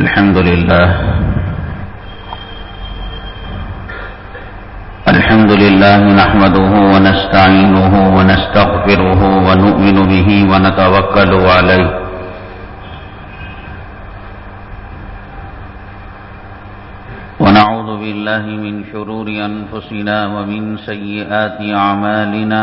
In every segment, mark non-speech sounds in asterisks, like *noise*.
الحمد لله الحمد لله نحمده ونستعينه ونستغفره ونؤمن به ونتوكل عليه ونعوذ بالله من شرور أنفسنا ومن سيئات أعمالنا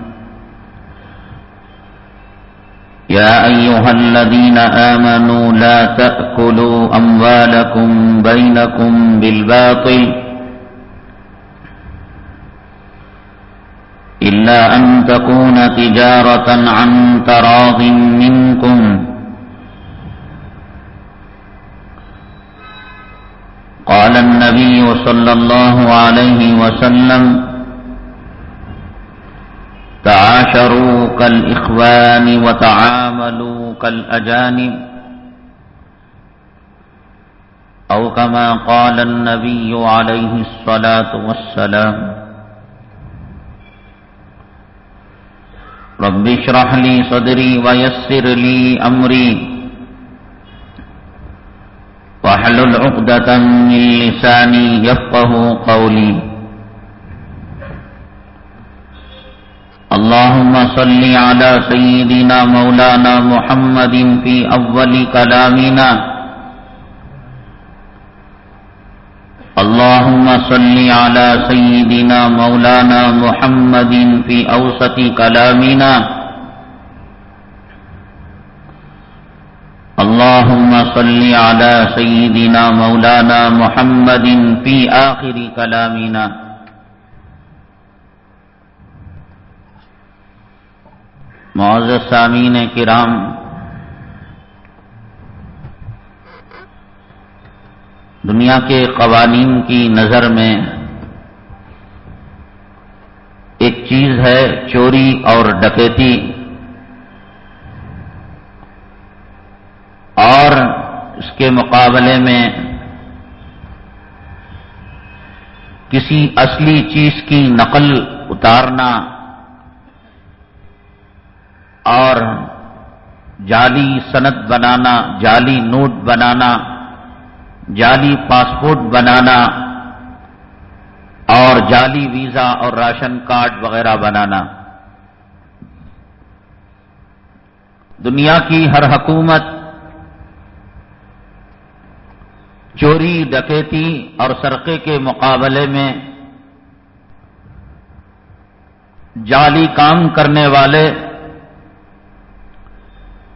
يا أيها الذين آمنوا لا تأكلوا أموالكم بينكم بالباطل إلا أن تكون تجارة عن تراض منكم. قال النبي صلى الله عليه وسلم تعاشروا كالإخوان وتعاملوا كالأجانب أو كما قال النبي عليه الصلاة والسلام رب اشرح لي صدري ويسر لي أمري واحلل عقدة من لساني يفقه قولي اللهم صل على سيدنا مولانا محمد في أول كلامنا. اللهم صل على سيدنا مولانا محمد في أوسط كلامنا. اللهم صل على سيدنا مولانا محمد في آخر كلامنا. معزز سامین کرام، دنیا کے قوانین کی نظر میں ایک چیز ہے چوری اور ڈکیتی، اور اس کے مقابلے میں کسی اصلی چیز کی نقل اتارنا اور جعلی صنعت بنانا، جعلی نوٹ بنانا، جعلی پاسپورٹ بنانا، اور جعلی ویزا اور راشن کارڈ وغیرہ بنانا۔ دنیا کی ہر حکومت چوری، ڈکیتی اور سرقے کے مقابلے میں جعلی کام کرنے والے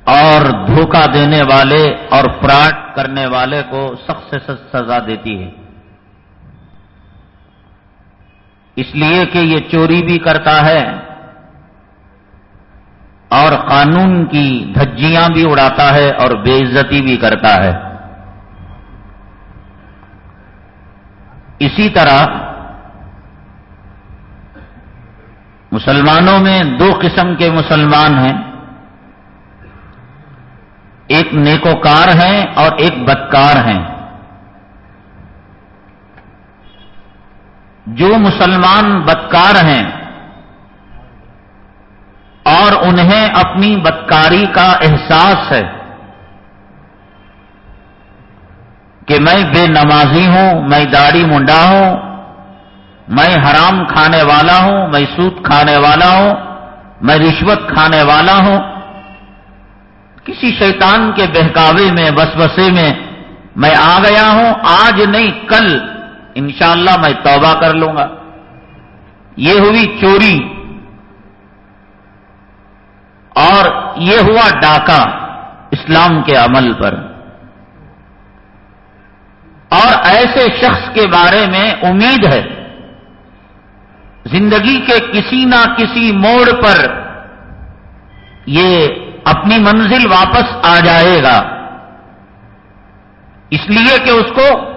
اور دھوکہ دینے والے اور فراڈ کرنے والے کو سخت سے سخت سزا دیتی ہے۔ اس لیے کہ یہ چوری بھی کرتا ہے اور قانون کی دھجیاں بھی اڑاتا ہے اور بے عزتی بھی کرتا ہے۔ اسی طرح مسلمانوں میں دو قسم کے مسلمان ہیں۔ ایک نیکوکار ہیں اور ایک بدکار ہیں۔ جو مسلمان بدکار ہیں اور انہیں اپنی بدکاری کا احساس ہے کہ میں بے نمازی ہوں، میں داڑھی منڈا ہوں، میں حرام کھانے والا ہوں، میں سود کھانے والا ہوں، میں رشوت کھانے والا ہوں۔ کسی شیطان کے بہکاوے میں، وسوسے میں میں آ گیا ہوں۔ آج نہیں، کل انشاءاللہ میں توبہ کر لوں گا۔ یہ ہوئی چوری۔ اور یہ ہوا ڈاکہ اسلام کے عمل پر۔ اور ایسے شخص کے بارے میں امید ہے۔ زندگی کے کسی نہ کسی موڑ پر یہ اپنی منزل واپس آ جائے گا۔ اس لیے کہ اس کو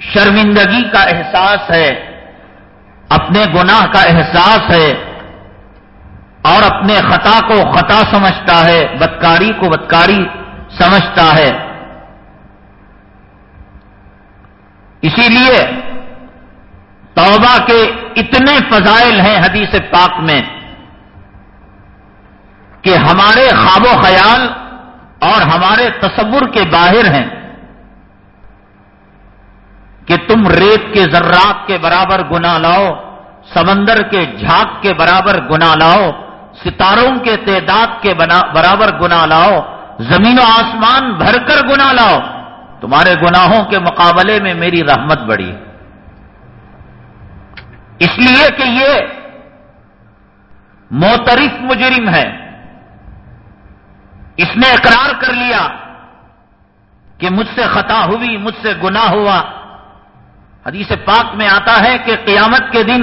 شرمندگی کا احساس ہے، اپنے گناہ کا احساس ہے اور اپنے خطا کو خطا سمجھتا ہے، بدکاری کو بدکاری سمجھتا ہے۔ اسی لیے توبہ کے اتنے فضائل ہیں حدیث پاک میں۔ کہ ہمارے خواب و خیال اور ہمارے تصور کے باہر ہیں کہ تم ریت کے ذرات کے برابر گنا لاؤ، سمندر کے جھاگ کے برابر گنا لاؤ، ستاروں کے تعداد کے برابر گنا لاؤ، زمین و آسمان بھر کر گنا لاؤ۔ تمہارے گناہوں کے مقابلے میں میری رحمت بڑی اس لیے کہ یہ موترف مجرم ہے۔ اس نے اقرار کر لیا کہ مجھ سے خطا ہوئی، مجھ سے گناہ ہوا۔ حدیث پاک میں آتا ہے کہ قیامت کے دن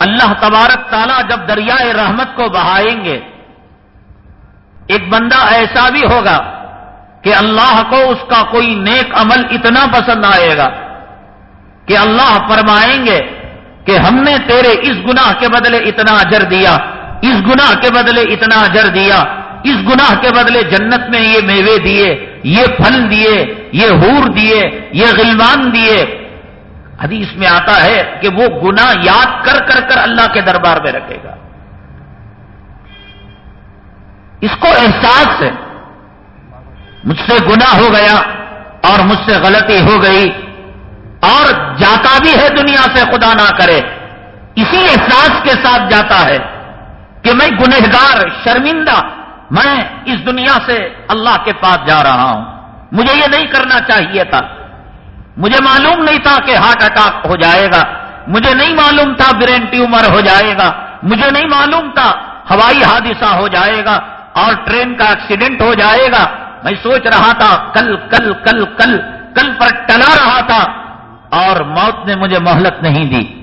اللہ تبارک تعالیٰ جب دریائے رحمت کو بہائیں گے، ایک بندہ ایسا بھی ہوگا کہ اللہ کو اس کا کوئی نیک عمل اتنا پسند آئے گا کہ اللہ فرمائیں گے کہ ہم نے تیرے اس گناہ کے بدلے اتنا اجر دیا، اس گناہ کے بدلے اتنا اجر دیا۔ اس گناہ کے بدلے جنت میں یہ میوے دیے، یہ پھل دیے، یہ ہور دیے، یہ غلوان دیے۔ حدیث میں آتا ہے کہ وہ گنا یاد کر کر کر اللہ کے دربار میں رکھے گا۔ اس کو احساس ہے، مجھ سے گنا ہو گیا اور مجھ سے غلطی ہو گئی اور جاتا بھی ہے دنیا سے خدا نہ کرے۔ اسی احساس کے ساتھ جاتا ہے کہ میں گنہگار، شرمندہ میں اس دنیا سے اللہ کے پاس جا رہا ہوں۔ مجھے یہ نہیں کرنا چاہیے تھا۔ مجھے معلوم نہیں تھا کہ ہارٹ اٹیک ہو جائے گا۔ مجھے نہیں معلوم تھا برین ٹیومر ہو جائے گا۔ مجھے نہیں معلوم تھا ہوائی حادثہ ہو جائے گا اور ٹرین کا ایکسیڈنٹ ہو جائے گا۔ میں سوچ رہا تھا کل کل کل کل کل پر ٹلا رہا تھا اور موت نے مجھے مہلت نہیں دی۔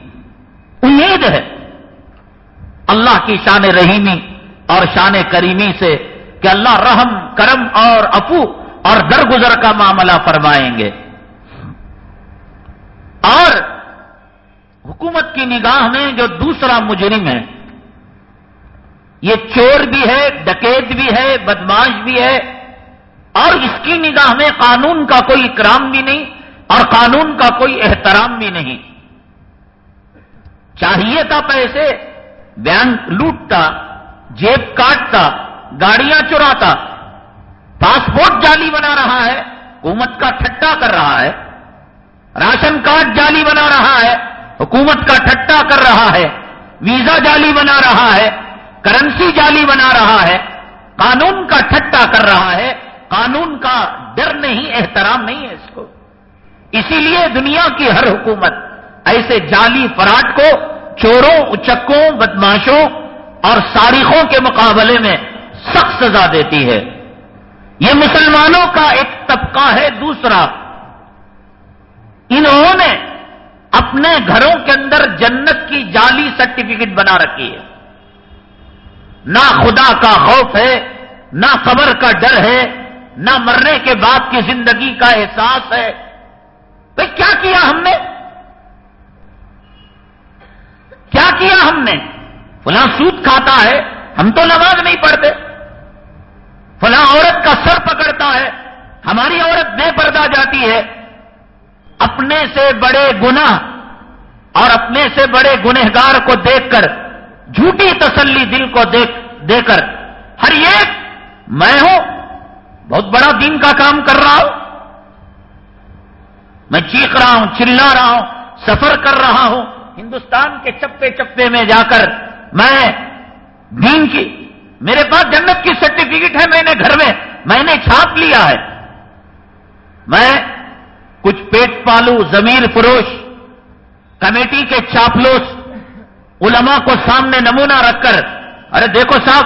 امید ہے۔ اللہ کی شان رحیمی اور شان کریمی سے کہ اللہ رحم، کرم اور افو اور درگزر کا معاملہ فرمائیں گے۔ اور حکومت کی نگاہ میں جو دوسرا مجرم ہے، یہ چور بھی ہے، ڈکیت بھی ہے، بدماش بھی ہے، اور اس کی نگاہ میں قانون کا کوئی اکرام بھی نہیں اور قانون کا کوئی احترام بھی نہیں۔ چاہیے تھا پیسے، بینک لوٹتا جیب کاٹتا، گاڑیاں چراتا، پاسپورٹ جعلی بنا رہا ہے، حکومت کا ٹھٹا کر رہا ہے، راشن کارڈ جعلی بنا رہا ہے، حکومت کا ٹھٹا کر رہا ہے، ویزا جعلی بنا رہا ہے، کرنسی جعلی بنا رہا ہے، قانون کا ٹھٹا کر رہا ہے، قانون کا ڈر نہیں، احترام نہیں ہے اس کو۔ اسی لیے دنیا کی ہر حکومت ایسے جعلی فراڈ کو، چوروں، اچکوں بدماشوں اور ساریخوں کے مقابلے میں سخت سزا دیتی ہے۔ یہ مسلمانوں کا ایک طبقہ ہے۔ دوسرا، انہوں نے اپنے گھروں کے اندر جنت کی جعلی سرٹیفکیٹ بنا رکھی ہے۔ نہ خدا کا خوف ہے، نہ قبر کا ڈر ہے، نہ مرنے کے بعد کی زندگی کا احساس ہے۔ تو کیا کیا ہم نے؟ کیا کیا ہم نے؟ فلاں سود کھاتا ہے، ہم تو نماز نہیں پڑھتے۔ فلاں عورت کا سر پکڑتا ہے، ہماری عورت بے پردہ جاتی ہے۔ اپنے سے بڑے گناہ اور اپنے سے بڑے گنہگار کو دیکھ کر، جھوٹی تسلی دل کو دیکھ، دے کر، ہر ایک، میں ہوں، بہت بڑا دین کا کام کر رہا ہوں۔ میں چیخ رہا ہوں، چلا رہا ہوں، سفر کر رہا ہوں، ہندوستان کے چپے چپے میں جا کر میں دین کی میرے پاس جنت کی سرٹیفکیٹ ہے، میں نے گھر میں میں نے چھاپ لیا ہے۔ میں کچھ پیٹ پالو زمیر فروش، کمیٹی کے چاپلوس، علماء کو سامنے نمونہ رکھ کر، ارے دیکھو صاحب،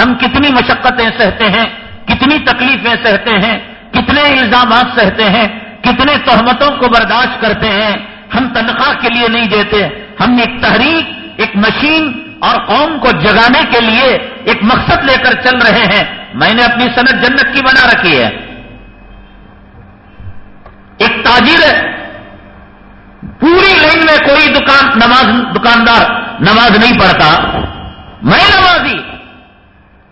ہم کتنی مشقتیں سہتے ہیں، کتنی تکلیفیں سہتے ہیں، کتنے الزامات سہتے ہیں، کتنے تہمتوں کو برداشت کرتے ہیں، ہم تنخواہ کے لیے نہیں دیتے، ہم ایک تحریک ایک مشین اور قوم کو جگانے کے لیے ایک مقصد لے کر چل رہے ہیں۔ میں نے اپنی صنعت جنت کی بنا رکھی ہے۔ ایک تاجر ہے۔ پوری لائن میں کوئی دکان، نماز، دکاندار نماز نہیں پڑھتا۔ میں نمازی۔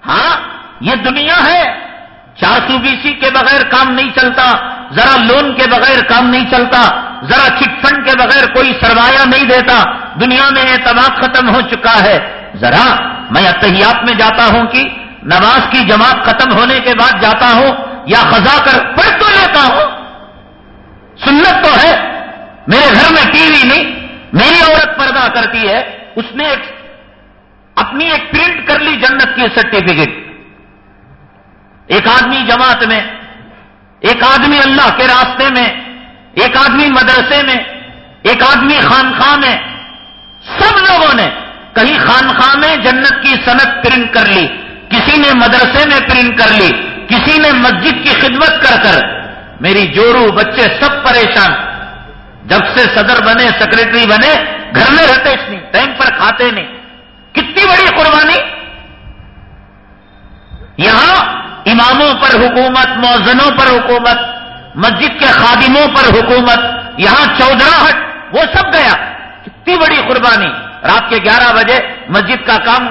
ہاں یہ دنیا ہے۔ چار سو بی سی کے بغیر کام نہیں چلتا، ذرا لون کے بغیر کام نہیں چلتا، ذرا چٹ فنڈ کے بغیر کوئی سرمایہ نہیں دیتا، دنیا میں اعتماد ختم ہو چکا ہے۔ ذرا، میں اتحیات میں جاتا ہوں کہ نماز کی جماعت ختم ہونے کے بعد جاتا ہوں یا خزا کر پڑھ تو لیتا ہوں۔ سنت تو ہے۔ میرے گھر میں ٹی وی نہیں، میری عورت پردہ کرتی ہے، اس نے ایک اپنی ایک پرنٹ کر لی جنت کی سرٹیفکیٹ۔ ایک آدمی جماعت میں، ایک آدمی اللہ کے راستے میں، ایک آدمی مدرسے میں، ایک آدمی خانخواہ میں، سب لوگوں نے کہیں خانخواہ میں جنت کی صنعت پرنٹ کر لی، کسی نے مدرسے میں پرنٹ کر لی، کسی نے مسجد کی خدمت کر کر۔ میری جورو بچے سب پریشان۔ جب سے صدر بنے سیکرٹری بنے، گھر میں رہتے نہیں، ٹائم پر کھاتے نہیں۔ کتنی بڑی قربانی۔ یہاں اماموں پر حکومت، موزنوں پر حکومت، مسجد کے خادموں پر حکومت، یہاں چودراہٹ وہ سب گیا۔ کتنی بڑی قربانی۔ رات کے گیارہ بجے مسجد کا کام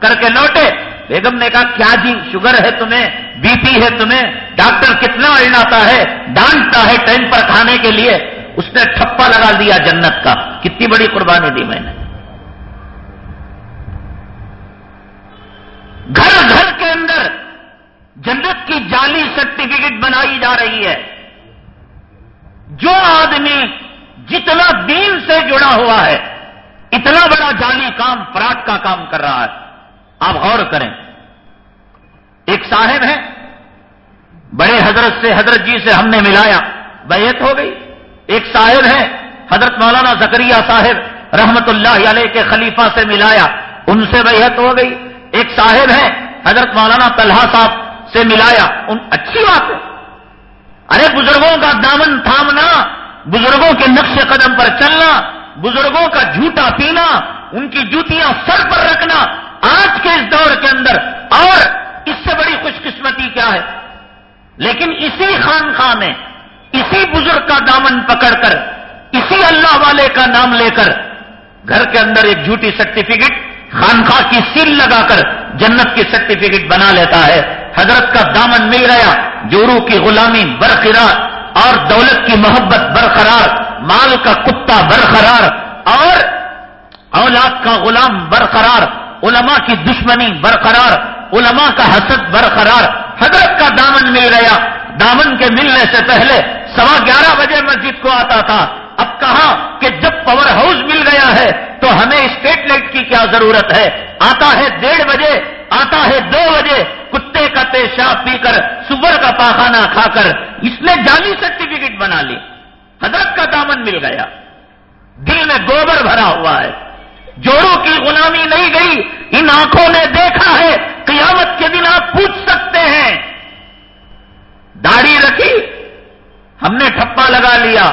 کر کے لوٹے۔ بیگم نے کہا، کیا جی شوگر ہے تمہیں؟ بی پی ہے تمہیں؟ ڈاکٹر کتنا اڑناتا ہے؟ ڈانٹتا ہے ٹائم پر کھانے کے لیے۔ اس نے ٹھپا لگا دیا جنت کا۔ کتنی بڑی قربانی دی میں نے۔ گھر گھر کے اندر جنت کی جعلی سرٹیفکیٹ بنائی جا رہی ہے۔ جو آدمی جتنا دین سے جڑا ہوا ہے، اتنا بڑا جعلی کام، فراڈ کا کام کر رہا ہے۔ آپ غور کریں۔ ایک صاحب ہے بڑے حضرت سے، حضرت جی سے ہم نے ملایا۔ بیعت ہو گئی۔ ایک صاحب ہے حضرت مولانا زکریہ صاحب رحمت اللہ علیہ کے خلیفہ سے ملایا۔ ان سے بیعت ہو گئی۔ ایک صاحب ہے حضرت مولانا طلحہ صاحب سے ملایا۔ ان اچھی بات ہے۔ ارے بزرگوں کا دامن تھامنا، بزرگوں کے نقش قدم پر چلنا، بزرگوں کا جھوٹا پینا، ان کی جوتیاں سر پر رکھنا، آج کے اس دور کے اندر۔ اور اس سے بڑی خوش قسمتی کیا ہے؟ لیکن اسی خانخواہ میں، اسی بزرگ کا دامن پکڑ کر، اسی اللہ والے کا نام لے کر، گھر کے اندر ایک جھوٹی سرٹیفکیٹ خانخواہ کی سیل لگا کر جنت کی سرٹیفکیٹ بنا لیتا ہے۔ حضرت کا دامن مل گیا، جورو کی غلامی برقرار اور دولت کی محبت برقرار، مال کا کتا برقرار اور اولاد کا غلام برقرار، علماء کی دشمنی برقرار، علماء کا حسد برقرار۔ حضرت کا دامن مل گیا۔ دامن کے ملنے سے پہلے سوا گیارہ بجے مسجد کو آتا تھا۔ اب کہا کہ جب پاور ہاؤس مل گیا ہے تو ہمیں اسٹیٹ لائٹ کی کیا ضرورت ہے؟ آتا ہے ڈیڑھ بجے۔ آتا ہے دو بجے، کتے کا پیشاب پی کر، سور کا پاخانہ کھا کر، اس نے جعلی سرٹیفکیٹ بنا لی۔ حضرت کا دامن مل گیا۔ دل میں گوبر بھرا ہوا ہے۔ جوڑوں کی غلامی نہیں گئی۔ ان آنکھوں نے دیکھا ہے۔ قیامت کے دن آپ پوچھ سکتے ہیں۔ داڑھی رکھی۔ ہم نے ٹھپا لگا لیا۔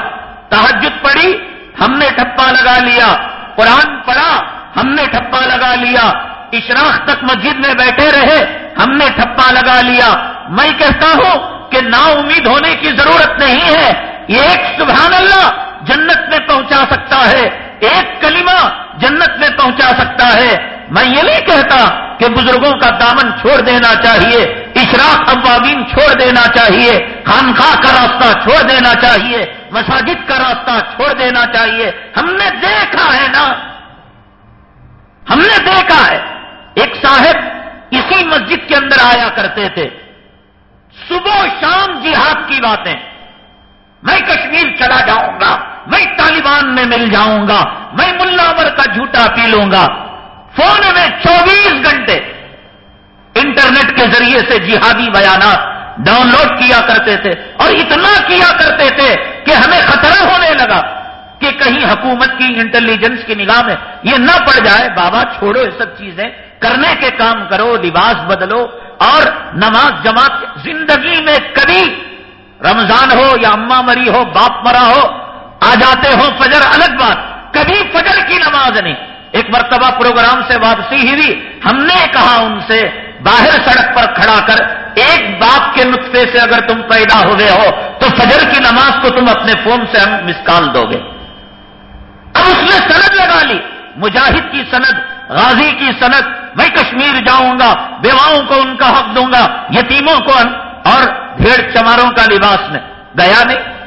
تحجد پڑی ہم نے ٹھپا لگا لیا۔ قرآن پڑھا۔ ہم نے ٹھپا لگا لیا۔ اشراق تک مسجد میں بیٹھے رہے، ہم نے ٹھپا لگا لیا۔ میں کہتا ہوں کہ نا امید ہونے کی ضرورت نہیں ہے۔ یہ ایک سبحان اللہ جنت میں پہنچا سکتا ہے۔ ایک کلمہ جنت میں پہنچا سکتا ہے۔ میں یہ نہیں کہتا کہ بزرگوں کا دامن چھوڑ دینا چاہیے، اشراق عوامین چھوڑ دینا چاہیے خانخواہ کا راستہ چھوڑ دینا چاہیے، مساجد کا راستہ چھوڑ دینا چاہیے۔ ہم نے دیکھا ہے نا۔ ہم نے دیکھا ہے۔ ایک صاحب اسی مسجد کے اندر آیا کرتے تھے۔ صبح شام جہاد کی باتیں۔ میں کشمیر چلا جاؤں گا، میں طالبان میں مل جاؤں گا، میں ملاور کا جھوٹا پی لوں گا۔ فون میں چوبیس گھنٹے انٹرنیٹ کے ذریعے سے جہادی بیانات ڈاؤن لوڈ کیا کرتے تھے۔ اور اتنا کیا کرتے تھے کہ ہمیں خطرہ ہونے لگا کہ کہیں حکومت کی انٹیلیجنس کی نگاہ میں یہ نہ پڑ جائے، بابا چھوڑو یہ سب چیزیں۔ کرنے کے کام کرو، لباس بدلو اور نماز جماعت زندگی میں کبھی رمضان ہو یا اما مری ہو، باپ مرا ہو، آ جاتے ہو فجر الگ بات، کبھی فجر کی نماز نہیں۔ ایک مرتبہ پروگرام سے واپسی ہی ہوئی، ہم نے کہا ان سے، باہر سڑک پر کھڑا کر، ایک باپ کے نطفے سے اگر تم پیدا ہوئے ہو، تو فجر کی نماز کو تم اپنے فون سے ہم مسکال دو گے۔ اب اس نے سند لگا لی، مجاہد کی سند غازی کی سند میں کشمیر جاؤں گا، بیواؤں کو ان کا حق دوں گا، یتیموں کو اور بھیڑ چماروں کا لباس میں۔ گیا نہیں؟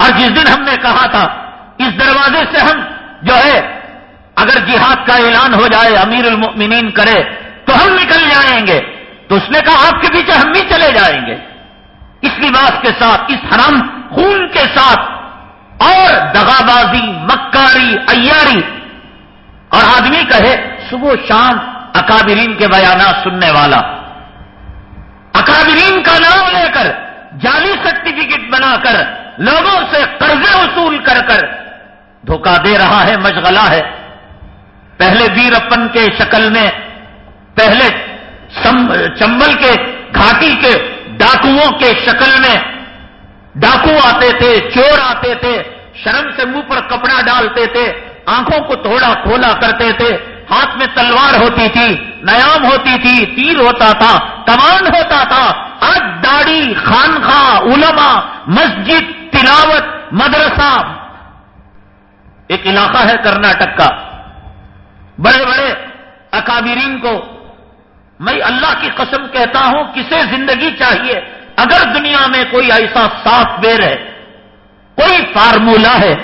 اور جس دن ہم نے کہا تھا، اس دروازے سے ہم جو ہے، اگر جہاد کا اعلان ہو جائے، امیر المؤمنین کرے، تو ہم نکل جائیں گے۔ تو اس نے کہا، آپ کے پیچھے ہم بھی چلے جائیں گے۔ اس لباس کے ساتھ، اس حرام خون کے ساتھ اور دغابازی، مکاری، ایاری۔ اور آدمی کہے، صبح شام اکابرین کے بیانات سننے والا۔ اکابرین کا نام لے کر، جعلی سرٹیفکیٹ بنا کر، لوگوں سے قرضے وصول کر کر دھوکہ دے رہا ہے، مشغلہ ہے۔ پہلے ویرپن کے شکل میں، پہلے چمبل کے، گھاٹی کے، ڈاکوؤں کے شکل میں، ڈاکو آتے تھے، چور آتے تھے۔ شرم سے منہ پر کپڑا ڈالتے تھے، آنکھوں کو تھوڑا کھولا کرتے تھے، ہاتھ میں تلوار ہوتی تھی، نیام ہوتی تھی، تیر ہوتا تھا، کمان ہوتا تھا۔ آج داڑھی، خانخواہ، علماء، مسجد، تلاوت، مدرسہ، ایک علاقہ ہے کرناٹک کا۔ بڑے بڑے اکابرین کو میں اللہ کی قسم کہتا ہوں، کسے زندگی چاہیے، اگر دنیا میں کوئی ایسا سافٹ ویئر ہے کوئی فارمولا ہے،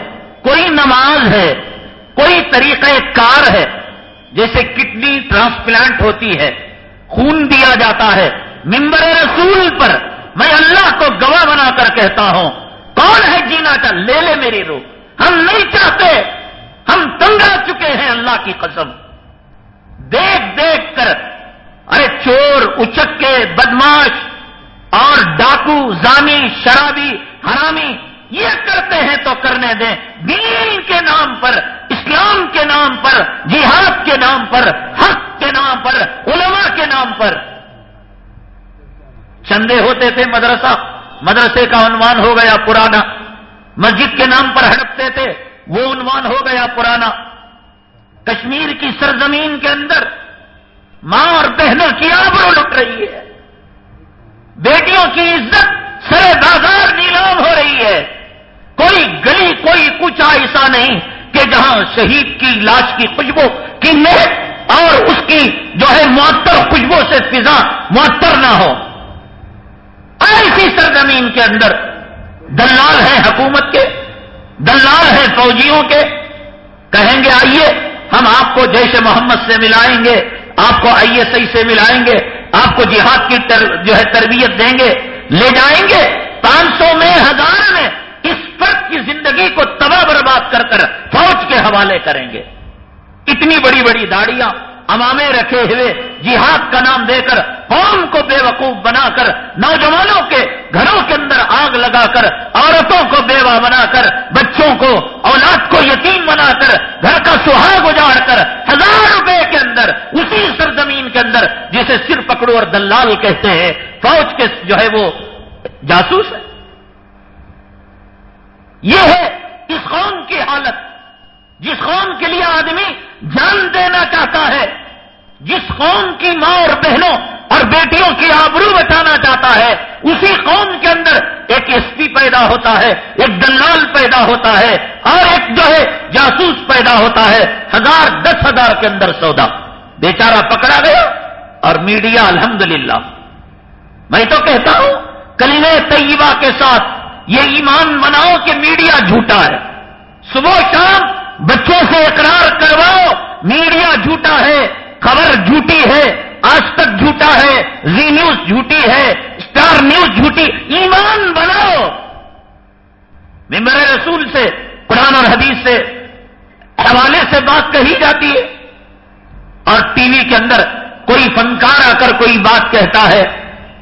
کوئی نماز ہے، کوئی طریقہ کار ہے، جیسے کڈنی ٹرانسپلانٹ ہوتی ہے، خون دیا جاتا ہے، ممبر رسول پر میں اللہ کو گواہ بنا کر کہتا ہوں، کون ہے جینا چاہ، لے لے میری روح۔ ہم نہیں چاہتے، ہم تنگ آ چکے ہیں اللہ کی قسم۔ دیکھ دیکھ کر، ارے چور اچک کے بدماش، اور ڈاکو، زانی، شرابی، حرامی یہ کرتے ہیں تو کرنے دیں۔ دین کے نام پر، اسلام کے نام پر، جہاد کے نام پر، حق کے نام پر، علماء کے نام پر۔ چندے ہوتے تھے مدرسہ۔ مدرسے کا عنوان ہو گیا پرانا۔ مسجد کے نام پر ہڑپتے تھے، وہ عنوان ہو گیا پرانا۔ کشمیر کی سرزمین کے اندر ماں اور بہنوں کی آبرو لٹ رہی ہے۔ بیٹیوں کی عزت سر بازار نیلام ہو رہی ہے۔ کوئی گلی کوئی کچھ ایسا نہیں کہ جہاں شہید کی لاش کی خوشبو کی مہک اور اس کی جو ہے معطر خوشبو سے فضا معطر نہ ہو۔ ایسی سرزمین کے اندر دلال ہے حکومت کے، دلال ہے فوجیوں کے۔ کہیں گے آئیے، ہم آپ کو جیش محمد سے ملائیں گے، آپ کو آئی ایس آئی سے ملائیں گے، آپ کو جہاد کی تر، جو ہے تربیت دیں گے۔ لے جائیں گے پانچ سو میں، ہزار میں۔ اس فرق کی زندگی کو تباہ برباد کر کر فوج کے حوالے کریں گے۔ اتنی بڑی بڑی داڑیاں امامے رکھے ہوئے جہاد کا نام دے کر قوم کو بے وقوف بنا کر نوجوانوں کے گھروں کے اندر آگ لگا کر عورتوں کو بیوہ بنا کر بچوں کو اولاد کو یتیم بنا کر گھر کا سہاگ اجاڑ کر ہزار روپے کے اندر اسی سرزمین کے اندر جسے سر پکڑو اور دلال کہتے ہیں، فوج کے جو ہے وہ جاسوس ہے یہ ہے اس قوم کی حالت جس قوم کے لیے آدمی جان دینا چاہتا ہے، جس قوم کی ماں اور بہنوں اور بیٹیوں کی آبرو بچانا چاہتا ہے، اسی قوم کے اندر ایک ایس پی پیدا ہوتا ہے، ایک دلال پیدا ہوتا ہے، اور ایک جو ہے جاسوس پیدا ہوتا ہے، ہزار دس ہزار کے اندر سودا۔ بیچارہ پکڑا گیا اور میڈیا، الحمدللہ۔ میں تو کہتا ہوں کلیم طیبہ کے ساتھ یہ ایمان مناؤ کہ میڈیا جھوٹا ہے۔ صبح شام بچوں سے اقرار کرواؤ، میڈیا جھوٹا ہے، خبر جھوٹی ہے، آج تک جھوٹا ہے، زی نیوز جھوٹی ہے، اسٹار نیوز جھوٹی، ایمان بناؤ۔ ممبر رسول سے، قرآن اور حدیث سے حوالے سے بات کہی جاتی ہے۔ اور ٹی وی کے اندر کوئی فنکار آ کر کوئی بات کہتا ہے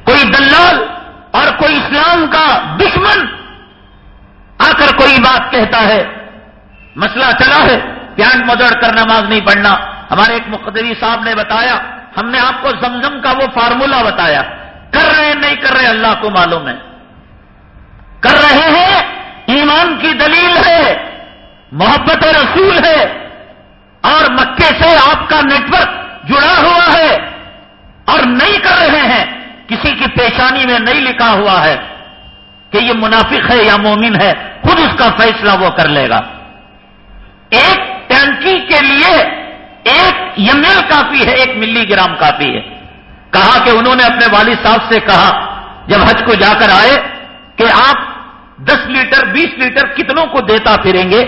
کوئی دلال اور کوئی اسلام کا دشمن بات کہتا ہے، مسئلہ چلا ہے پیانٹ مدڑ کر نماز نہیں پڑھنا۔ ہمارے ایک مقدری صاحب نے بتایا، ہم نے آپ کو زمزم کا وہ فارمولا بتایا۔ کر رہے ہیں، نہیں کر رہے، اللہ کو معلوم ہے۔ کر رہے ہیں، ایمان کی دلیل ہے، محبت رسول ہے۔ اور مکے سے آپ کا نیٹ ورک جڑا ہوا ہے۔ اور نہیں کر رہے ہیں، کسی کی پیشانی میں نہیں لکھا ہوا ہے کہ یہ منافق ہے یا مومن ہے۔ خود اس کا فیصلہ وہ کر لے گا۔ ایک ٹینکی کے لیے ایک ایم ایل کافی ہے، ایک ملی گرام کافی ہے۔ کہا کہ انہوں نے اپنے والد صاحب سے کہا، جب حج کو جا کر آئے، کہ آپ دس لیٹر، بیس لیٹر کتنوں کو دیتا پھریں گے؟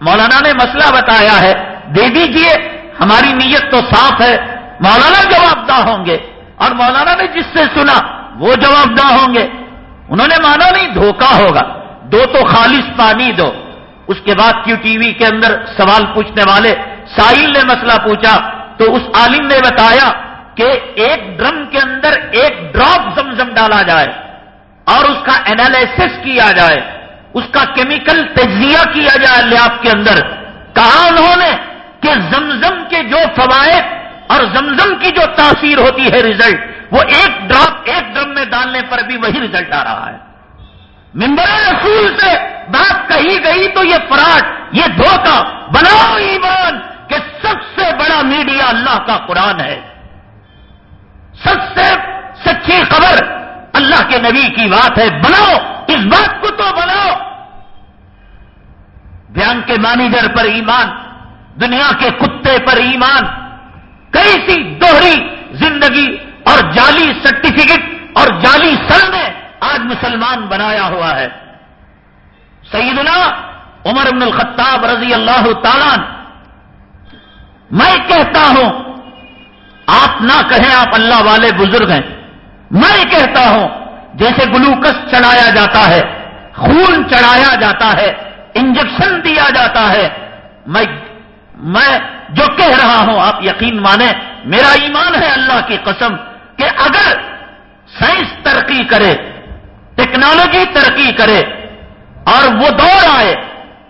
مولانا نے مسئلہ بتایا ہے، دے دیجیے، ہماری نیت تو صاف ہے۔ مولانا جواب دہ ہوں گے۔ اور مولانا نے جس سے سنا، وہ جواب دہ ہوں گے۔ انہوں نے مانا نہیں، دھوکا ہوگا۔ دو تو خالص پانی دو۔ اس کے بعد کیو ٹی وی کے اندر سوال پوچھنے والے ساحل نے مسئلہ پوچھا، تو اس عالم نے بتایا کہ ایک ڈرم کے اندر ایک ڈراپ زمزم ڈالا جائے اور اس کا اینالس کیا جائے، اس کا کیمیکل تجزیہ کیا جائے لیاب کے اندر۔ کہا انہوں نے کہ زمزم کے جو فوائد اور زمزم کی جو تاثیر ہوتی ہے ریزلٹ وہ ایک ڈراپ ایک ڈرم میں ڈالنے پر بھی وہی ریزلٹ آ رہا ہے۔ ممبر رسول سے بات کہی گئی تو یہ فراڈ، یہ دھوکہ، بناؤ ایمان کہ سب سے بڑا میڈیا اللہ کا قرآن ہے۔ سب سے سچی خبر اللہ کے نبی کی بات ہے، بناؤ، اس بات کو تو بناؤ۔ بینک کے مینیجر پر ایمان، دنیا کے کتے پر ایمان۔ کیسی دوہری زندگی اور جعلی سرٹیفکیٹ اور جعلی سر نے آج مسلمان بنایا ہوا ہے۔ سیدنا عمر بن الخطاب رضی اللہ تعالیٰ میں کہتا ہوں، آپ نہ کہیں آپ اللہ والے بزرگ ہیں۔ میں کہتا ہوں، جیسے گلوکس چڑھایا جاتا ہے، خون چڑھایا جاتا ہے، انجیکشن دیا جاتا ہے۔ میں میں جو کہہ رہا ہوں، آپ یقین مانیں، میرا ایمان ہے اللہ کی قسم کہ اگر سائنس ترقی کرے ٹیکنالوجی ترقی کرے اور وہ دور آئے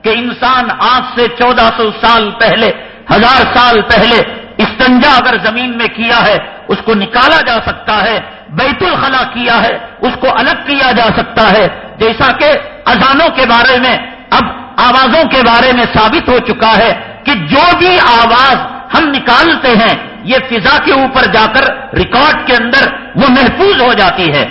کہ انسان آج سے چودہ سو سال پہلے، ہزار سال پہلے استنجا اگر زمین میں کیا ہے، اس کو نکالا جا سکتا ہے، بیت الخلا کیا ہے، اس کو الگ کیا جا سکتا ہے۔ جیسا کہ اذانوں کے بارے میں، اب آوازوں کے بارے میں ثابت ہو چکا ہے کہ جو بھی آواز ہم نکالتے ہیں، یہ فضا کے اوپر جا کر ریکارڈ کے اندر وہ محفوظ ہو جاتی ہے۔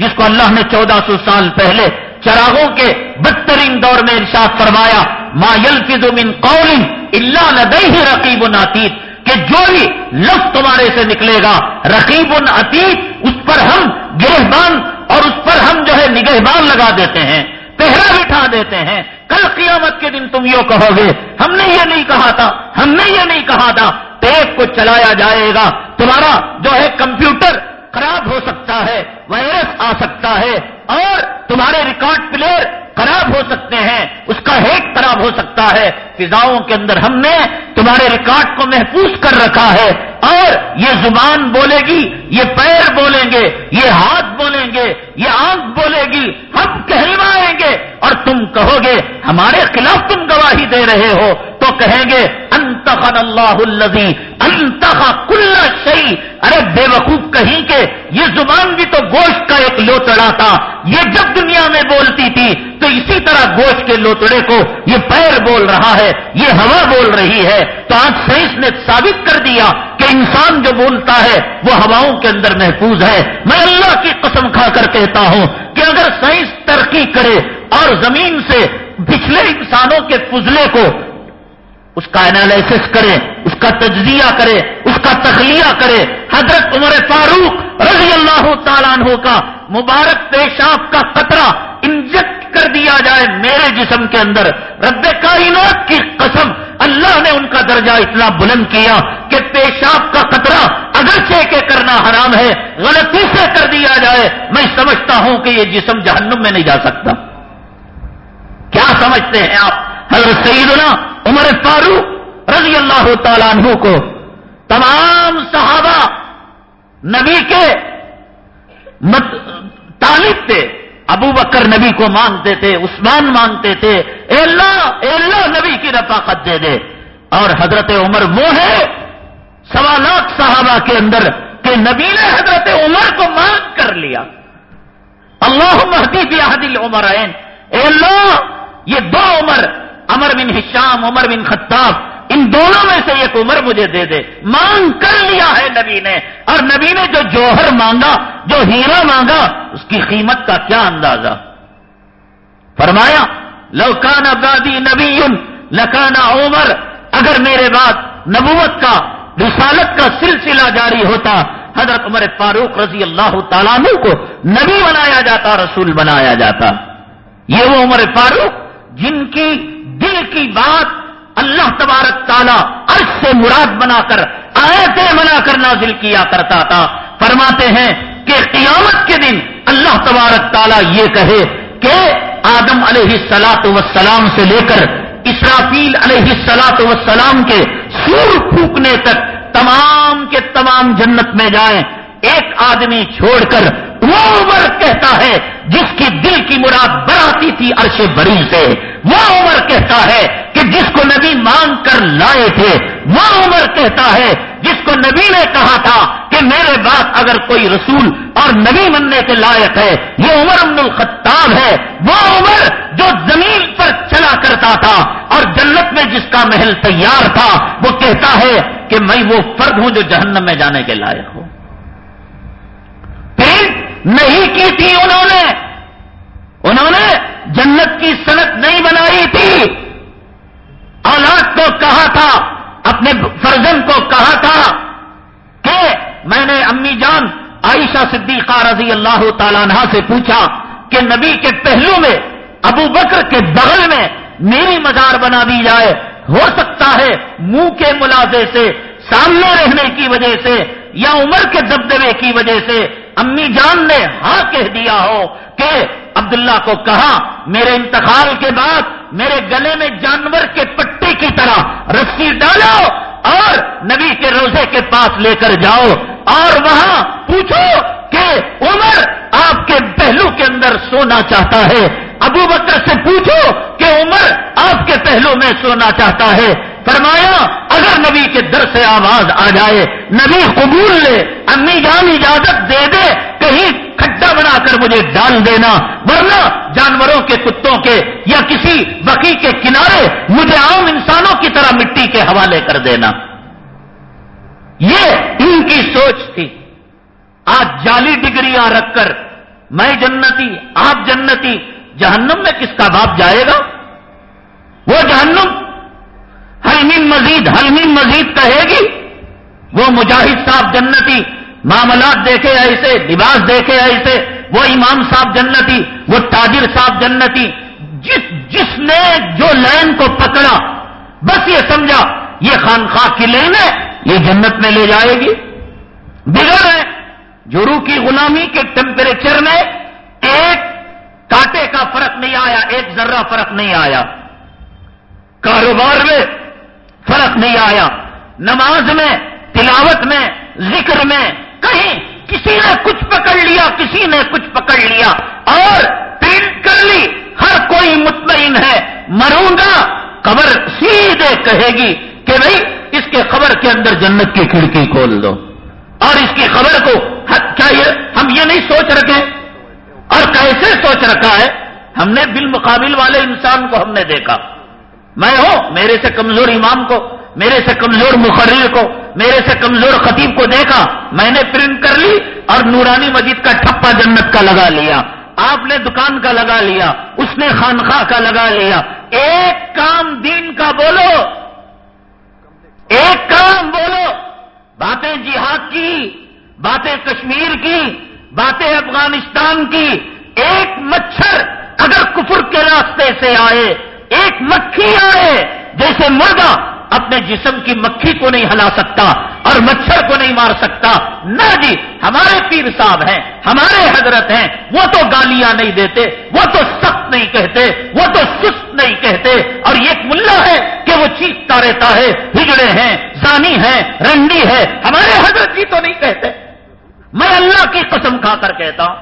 جس کو اللہ نے چودہ سو سال پہلے چراغوں کے بدترین دور میں ارشاد فرمایا، ما یلفظ من قول الا لدیہ رقیب ناتیت کہ جو بھی لفظ تمہارے سے نکلے گا، رقیب عتیق اس پر ہم گرہبان اور اس پر ہم جو ہے نگہبان لگا دیتے ہیں، پہرا بٹھا دیتے ہیں۔ کل قیامت کے دن تم یوں کہو گے، ہم نے یہ نہیں کہا تھا، ہم نے یہ نہیں کہا تھا ٹیپ کو چلایا جائے گا، تمہارا جو ہے کمپیوٹر خراب ہو سکتا ہے، وائرس آ سکتا ہے اور تمہارے ریکارڈ پلیئر خراب ہو سکتے ہیں، اس کا ہیٹ خراب ہو سکتا ہے۔ فضاؤں کے اندر ہم نے تمہارے ریکارڈ کو محفوظ کر رکھا ہے۔ اور یہ زبان بولے گی، یہ پیر بولیں گے، یہ ہاتھ بولیں گے، یہ آنکھ بولے گی، ہم کہلوائیں گے۔ اور تم کہو گے، ہمارے خلاف تم گواہی دے رہے ہو۔ تو کہیں گے انتخن اللہ الزی انتخا کل شہی ارے بے وقوف کہیں کہ یہ زبان بھی تو گوشت کا ایک لوتڑا تھا۔ یہ جب دنیا میں بولتی تھی، تو اسی طرح گوشت کے لوتڑے کو یہ پیر بول رہا ہے، یہ ہوا بول رہی ہے۔ تو آج سائنس نے ثابت کر دیا کہ انسان جو بولتا ہے وہ ہواؤں کے اندر محفوظ ہے۔ میں اللہ کی قسم کھا کر کہتا ہوں کہ اگر سائنس ترقی کرے اور زمین سے پچھلے انسانوں کے فضلے کو اس کا انالیسس کرے، اس کا تجزیہ کرے، اس کا تخلیہ کرے، حضرت عمر فاروق رضی اللہ تعالیٰ عنہ کا مبارک پیشاب کا قطرہ کر دیا جائے میرے جسم کے اندر، رب کائنات کی قسم، اللہ نے ان کا درجہ اتنا بلند کیا کہ پیشاب کا قطرہ اگرچہ کے کرنا حرام ہے، غلطی سے کر دیا جائے، میں سمجھتا ہوں کہ یہ جسم جہنم میں نہیں جا سکتا۔ کیا سمجھتے ہیں آپ؟ حضرت سیدنا عمر فاروق رضی اللہ تعالیٰ عنہ کو تمام صحابہ، نبی کے طالب تھے۔ ابو بکر نبی کو مانگتے تھے، عثمان مانگتے تھے۔ اے اللہ اے اللہ نبی کی رفاقت دے دے۔ اور حضرت عمر وہ ہے سوا لاکھ صحابہ کے اندر کہ نبی نے حضرت عمر کو مانگ کر لیا۔ اللہ محدی بھی عمر اے اللہ، یہ دو عمر امر بن حشام عمر بن خطاب ان دونوں میں سے ایک عمر مجھے دے دے۔ مانگ کر لیا ہے نبی نے۔ اور نبی نے جو جوہر مانگا، جو ہیرا مانگا، اس کی قیمت کا کیا اندازہ؟ فرمایا لوکان ابادی نبی لکانا عمر۔ اگر میرے بعد نبوت کا، رسالت کا سلسلہ جاری ہوتا، حضرت عمر فاروق رضی اللہ تعالیٰ کو نبی بنایا جاتا، رسول بنایا جاتا۔ یہ وہ عمر فاروق جن کی دل کی بات اللہ تبارک تعالیٰ عرش سے مراد بنا کر آیتیں بنا کر نازل کیا کرتا تھا۔ فرماتے ہیں کہ قیامت کے دن اللہ تبارک تعالیٰ یہ کہے کہ آدم علیہ السلاط وسلام سے لے کر اسرافیل علیہ السلاط وسلام کے سور پھونکنے تک تمام کے تمام جنت میں جائیں۔ ایک آدمی چھوڑ کر وہ عمر کہتا ہے جس کی دل کی مراد بڑھاتی تھی عرش بری سے وہ عمر کہتا ہے کہ جس کو نبی مانگ کر لائے تھے وہ عمر کہتا ہے، جس کو نبی نے کہا تھا کہ میرے بات اگر کوئی رسول اور نبی بننے کے لائق ہے، یہ عمر ابن الخطاب ہے۔ وہ عمر جو زمین پر چلا کرتا تھا اور جنت میں جس کا محل تیار تھا، وہ کہتا ہے کہ میں وہ فرد ہوں جو جہنم میں جانے کے لائق ہوں۔ نہیں کی تھی انہوں نے؟ انہوں نے جنت کی سڑک نہیں بنائی تھی۔ اولاد کو کہا تھا، اپنے فرزن کو کہا تھا کہ میں نے امی جان عائشہ صدیقہ رضی اللہ تعالیٰ عنہ سے پوچھا کہ نبی کے پہلو میں، ابو بکر کے بغل میں میری مزار بنا دی جائے۔ ہو سکتا ہے منہ کے ملازے سے، سامنے رہنے کی وجہ سے یا عمر کے دبدبے کی وجہ سے امی جان نے ہاں کہہ دیا ہو کہ عبداللہ کو کہا، میرے انتقال کے بعد میرے گلے میں جانور کے پٹے کی طرح رسی ڈالو اور نبی کے روزے کے پاس لے کر جاؤ اور وہاں پوچھو کہ عمر آپ کے پہلو کے اندر سونا چاہتا ہے۔ ابو بکر سے پوچھو کہ عمر آپ کے پہلو میں سونا چاہتا ہے۔ فرمایا، اگر نبی کے در سے آواز آ جائے، نبی قبول لے، امی جان اجازت دے دے، کہیں کھڈا بنا کر مجھے ڈال دینا، ورنہ جانوروں کے کتوں کے یا کسی بقی کے کنارے مجھے عام انسانوں کی طرح مٹی کے حوالے کر دینا۔ یہ ان کی سوچ تھی۔ آج جعلی ڈگریاں رکھ کر میں جنتی، آپ جنتی، جہنم میں کس کا باپ جائے گا؟ وہ جہنم حلمین مزید حلمین مزید کہے گی، وہ مجاہد صاحب جنتی، معاملات دیکھے ایسے لباس دیکھے ایسے وہ امام صاحب جنتی، وہ تاجر صاحب جنتی، جس جس نے جو لائن کو پکڑا، بس یہ سمجھا، یہ خانخواہ کی لین ہے، یہ جنت میں لے جائے گی۔ بگڑ ہے جرو کی غلامی کے ٹیمپریچر میں ایک کاٹے کا فرق نہیں آیا، ایک ذرہ فرق نہیں آیا۔ کاروبار میں فرق نہیں آیا۔ نماز میں، تلاوت میں، ذکر میں، کہیں کسی نے کچھ پکڑ لیا، کسی نے کچھ پکڑ لیا۔ اور پرنٹ کر لی، ہر کوئی مطمئن ہے۔ مروں گا، قبر سیدھے کہے گی کہ بھائی، اس کے خبر کے اندر جنت کی کھڑکی کھول دو۔ اور اس کی خبر کو کیا یہ ہم یہ نہیں سوچ رکھے؟ اور کیسے سوچ رکھا ہے؟ ہم نے بالمقابل والے انسان کو ہم نے دیکھا۔ میں ہوں، میرے سے کمزور امام کو، میرے سے کمزور مقرر کو، میرے سے کمزور خطیب کو دیکھا، میں نے پرنٹ کر لی اور نورانی مسجد کا ٹھپا جنت کا لگا لیا، آپ نے دکان کا لگا لیا، اس نے خانخواہ کا لگا لیا۔ ایک کام دین کا بولو۔ ایک کام بولو۔ باتیں جہاد کی، باتیں کشمیر کی، باتیں افغانستان کی۔ ایک مچھر اگر کفر کے راستے سے آئے ایک مکھی آئے، جیسے مرغا اپنے جسم کی مکھی کو نہیں ہلا سکتا اور مچھر کو نہیں مار سکتا۔ نہ جی ہمارے پیر صاحب ہیں، ہمارے حضرت ہیں، وہ تو گالیاں نہیں دیتے، وہ تو سخت نہیں کہتے، وہ تو سست نہیں کہتے۔ اور ایک ملا ہے کہ وہ چیختا رہتا ہے ہجڑے ہیں، زانی ہیں، رنڈی ہے۔ ہمارے حضرت جی تو نہیں کہتے۔ میں اللہ کی قسم کھا کر کہتا ہوں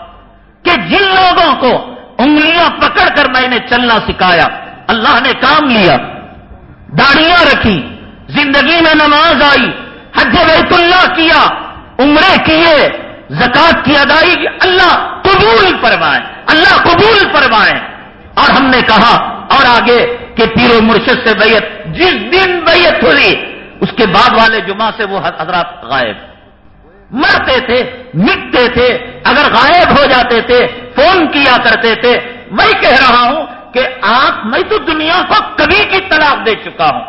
کہ جن لوگوں کو انگلیاں پکڑ کر میں نے چلنا سکھایا اللہ نے کام لیا، داڑیاں رکھی، زندگی میں نماز آئی، حج بیت اللہ کیا، عمرے کیے زکات کی ادائیگی، اللہ قبول فرمائے، اللہ قبول فرمائے۔ اور ہم نے کہا، اور آگے کہ پیر و مرشد سے بیت جس دن بیت ہوئی، اس کے بعد والے جمعہ سے وہ حضرات غائب۔ مرتے تھے، مٹتے تھے، اگر غائب ہو جاتے تھے، فون کیا کرتے تھے، میں کہہ رہا ہوں کہ آپ میں تو دنیا کو کبھی کی طلاق دے چکا ہوں۔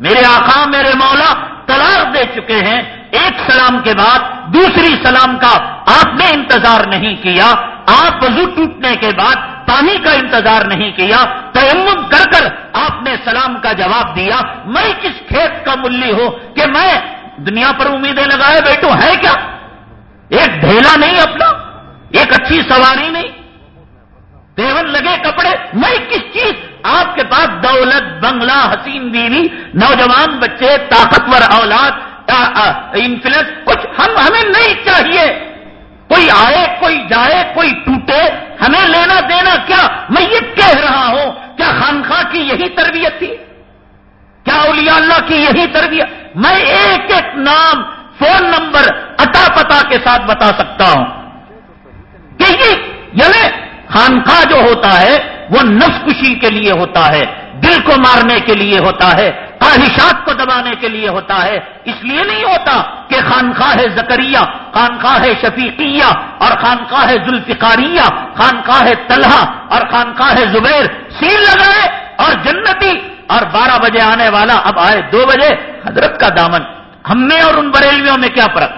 میرے آقا، میرے مولا طلاق دے چکے ہیں۔ ایک سلام کے بعد دوسری سلام کا آپ نے انتظار نہیں کیا۔ آپ وضو ٹوٹنے کے بعد پانی کا انتظار نہیں کیا۔ تیمم کر کر آپ نے سلام کا جواب دیا۔ میں کس کھیت کا ملی ہوں کہ میں دنیا پر امیدیں لگائے بیٹو ہے کیا؟ ایک ڈھیلا نہیں اپنا، ایک اچھی سواری نہیں۔ دیون لگے کپڑے، میں کس چیز؟ آپ کے پاس دولت، بنگلہ، حسین بیوی، نوجوان بچے، طاقتور اولاد انفلنس کچھ ہم، ہمیں نہیں چاہیے۔ کوئی آئے، کوئی جائے، کوئی ٹوٹے، ہمیں لینا دینا کیا؟ میں یہ کہہ رہا ہوں، کیا خانخواہ کی یہی تربیت تھی؟ کیا اولیاء اللہ کی یہی تربیت؟ میں ایک ایک نام، فون نمبر اتا پتا کے ساتھ بتا سکتا ہوں۔ کہ یہ یعنی خانخواہ جو ہوتا ہے، وہ نفس کشی کے لیے ہوتا ہے، دل کو مارنے کے لیے ہوتا ہے، خواہشات کو دبانے کے لیے ہوتا ہے۔ اس لیے نہیں ہوتا کہ خانخواہ ہے زکریہ خانخواہ ہے شفیقیہ اور خانخواہ ہے ذوالفقاریہ خانخواہ ہے طلحہ اور خانخواہ ہے زبیر سیل لگائے اور جنتی اور بارہ بجے آنے والا اب آئے دو بجے حضرت کا دامن۔ ہم میں اور ان بریلویوں میں کیا فرق؟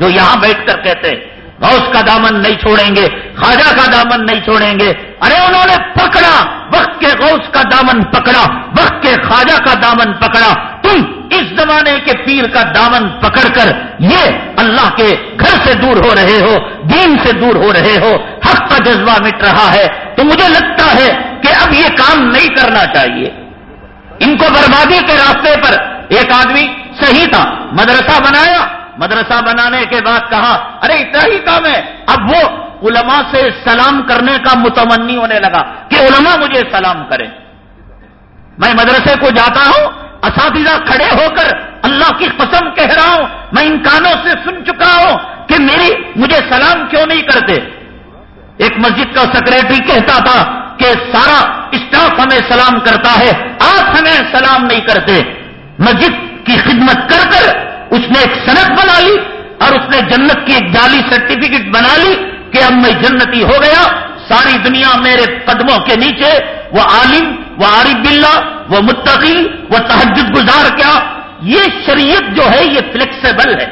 جو یہاں بیٹھ کر کہتے ہیں۔ غوث کا دامن نہیں چھوڑیں گے، خواجہ کا دامن نہیں چھوڑیں گے۔ ارے انہوں نے پکڑا، وقت کے غوث کا دامن پکڑا، وقت کے خواجہ کا دامن پکڑا۔ تم اس زمانے کے پیر کا دامن پکڑ کر یہ اللہ کے گھر سے دور ہو رہے ہو، دین سے دور ہو رہے ہو، حق کا جذبہ مٹ رہا ہے۔ تو مجھے لگتا ہے کہ اب یہ کام نہیں کرنا چاہیے۔ ان کو بربادی کے راستے پر ایک آدمی صحیح تھا، مدرسہ بنایا مدرسہ بنانے کے بعد کہا، ارے اتنا ہی کام ہے۔ اب وہ علماء سے سلام کرنے کا متمنی ہونے لگا کہ علماء مجھے سلام کریں۔ میں مدرسے کو جاتا ہوں، اساتذہ کھڑے ہو کر اللہ کی قسم کہہ رہا ہوں، میں ان کانوں سے سن چکا ہوں کہ میری مجھے سلام کیوں نہیں کرتے۔ ایک مسجد کا سیکرٹری کہتا تھا کہ سارا اسٹاف ہمیں سلام کرتا ہے، آپ ہمیں سلام نہیں کرتے۔ مسجد کی خدمت کر کر اس نے ایک صنعت بنا لی اور اس نے جنت کی ایک جعلی سرٹیفکیٹ بنا لی کہ اب میں جنتی ہو گیا، ساری دنیا میرے قدموں کے نیچے، وہ عالم، وہ عارف بلّہ وہ متقی، وہ تحجد گزار کیا۔ یہ شریعت جو ہے، یہ فلیکسیبل ہے۔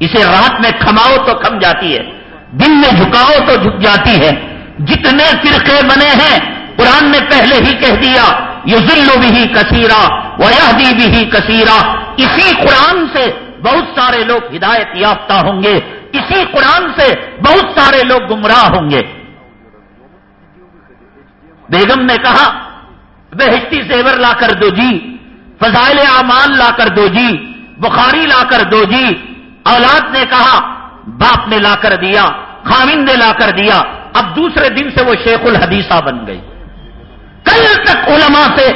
اسے رات میں کھماؤ تو کھم جاتی ہے، دن میں جھکاؤ تو جھک جاتی ہے۔ جتنے فرقے بنے ہیں، قرآن نے پہلے ہی کہہ دیا یہ بھی کثیرا وہ بھی کثیرا۔ اسی قرآن سے بہت سارے لوگ ہدایت یافتہ ہوں گے، اسی قرآن سے بہت سارے لوگ گمراہ ہوں گے۔ بیگم نے کہا، بہشتی زیور لا کر دو جی فضائل اعمال لا کر دو جی بخاری لا کر دو جی۔ اولاد نے کہا، باپ نے لا کر دیا، خامن نے لا کر دیا۔ اب دوسرے دن سے وہ شیخ الحدیثہ بن گئی۔ کل تک علماء سے،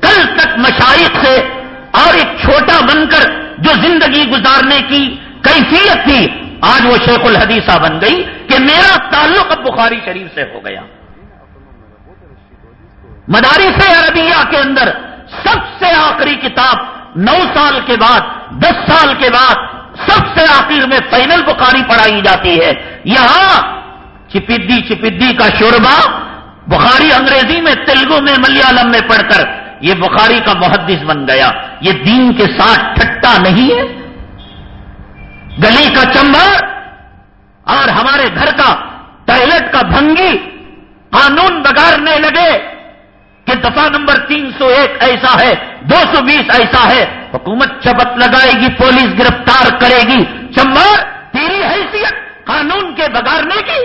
کل تک مشائق سے اور ایک چھوٹا بن کر جو زندگی گزارنے کی کیفیت تھی، آج وہ شیخ الحدیثہ بن گئی کہ میرا تعلق اب بخاری شریف سے ہو گیا۔ مدارس عربیہ کے اندر سب سے آخری کتاب نو سال کے بعد، دس سال کے بعد سب سے آخر میں فائنل بخاری پڑھائی جاتی ہے۔ یہاں چپدی چپدی کا شوربا بخاری انگریزی میں تیلگو میں، ملیالم میں پڑھ کر یہ بخاری کا محدث بن گیا یہ دین کے ساتھ ٹھٹا نہیں ہے گلی کا چمبر اور ہمارے گھر کا ٹوائلٹ کا بھنگی قانون بگاڑنے لگے کہ دفعہ نمبر تین سو ایک ایسا ہے، دو سو بیس ایسا ہے، حکومت چپت لگائے گی، پولیس گرفتار کرے گی۔ چمبر تیری حیثیت، قانون کے بگاڑنے کی۔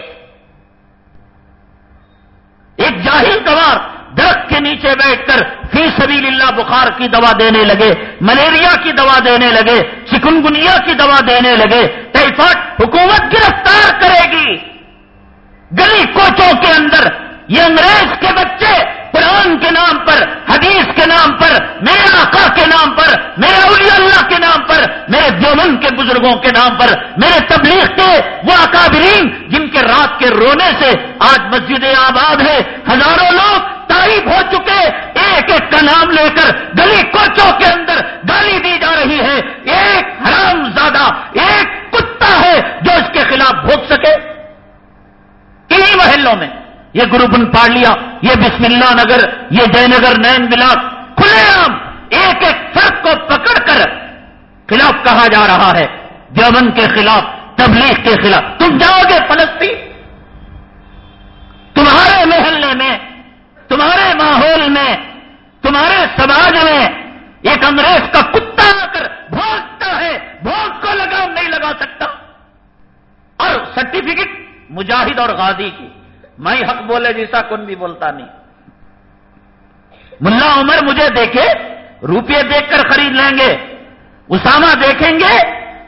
ایک جاہل گوار درخت کے نیچے بیٹھ کر سبیل اللہ بخار کی دوا دینے لگے، ملیریا کی دوا دینے لگے، چکنگنیا کی دوا دینے لگے، ٹائیفائڈ حکومت گرفتار کرے گی۔ گلی کوچوں کے اندر یہ انگریز کے بچے قرآن کے نام پر، حدیث کے نام پر، میرے آقا کے نام پر، میرے اولیاء اللہ کے نام پر، میرے دیومن کے بزرگوں کے نام پر، میرے تبلیغ کے وہ اکابرین جن کے رات کے رونے سے آج مسجد آباد ہے۔ ہزاروں لوگ تعریف ہو چکے، ایک ایک کا نام لے کر گلی کوچوں کے اندر گالی دی جا رہی ہے۔ ایک حرام زیادہ ایک کتا ہے جو اس کے خلاف بھوک سکے۔ انہیں محلوں میں یہ گروپن پاڑ لیا یہ بسم اللہ نگر، یہ جے نگر نین بلاس کھلے عام، ایک ایک فرق کو پکڑ کر خلاف کہا جا رہا ہے۔ دیوبند کے خلاف، تبلیغ کے خلاف۔ تم جاؤ گے فلسطین۔ تمہارے محلے میں، تمہارے ماحول میں، تمہارے سماج میں ایک انگریز کا کتا آ کر بھونکتا ہے۔ بھونک کو لگام نہیں لگا سکتا۔ اور سرٹیفکیٹ مجاہد اور غازی کی۔ میں حق بولے جیسا کون بھی بولتا نہیں۔ ملا عمر مجھے دیکھے روپے دیکھ کر خرید لیں گے، اسامہ دیکھیں گے،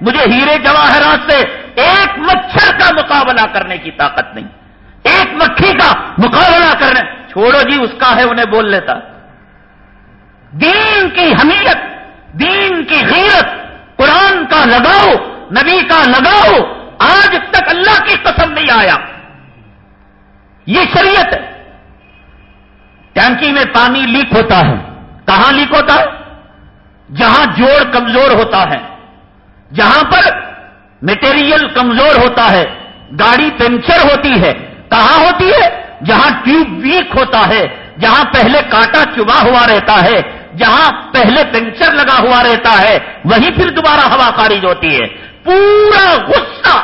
مجھے ہیرے جواہرات سے ایک مچھر کا مقابلہ کرنے کی طاقت نہیں۔ ایک مکھی کا مقابلہ کرنے، چھوڑو جی اس کا ہے، انہیں بول لیتا۔ دین کی حمیت، دین کی غیرت، قرآن کا لگاؤ، نبی کا لگاؤ، آج تک اللہ کی قسم نہیں آیا۔ یہ شریعت ہے۔ ٹینکی میں پانی لیک ہوتا ہے۔ کہاں لیک ہوتا ہے؟ جہاں جوڑ کمزور ہوتا ہے۔ جہاں پر میٹیریل کمزور ہوتا ہے۔ گاڑی پنچر ہوتی ہے۔ کہاں ہوتی ہے؟ جہاں ٹیوب ویک ہوتا ہے۔ جہاں پہلے کاٹا چبا ہوا رہتا ہے۔ جہاں پہلے پنچر لگا ہوا رہتا ہے۔ وہیں پھر دوبارہ ہوا خارج ہوتی ہے۔ پورا غصہ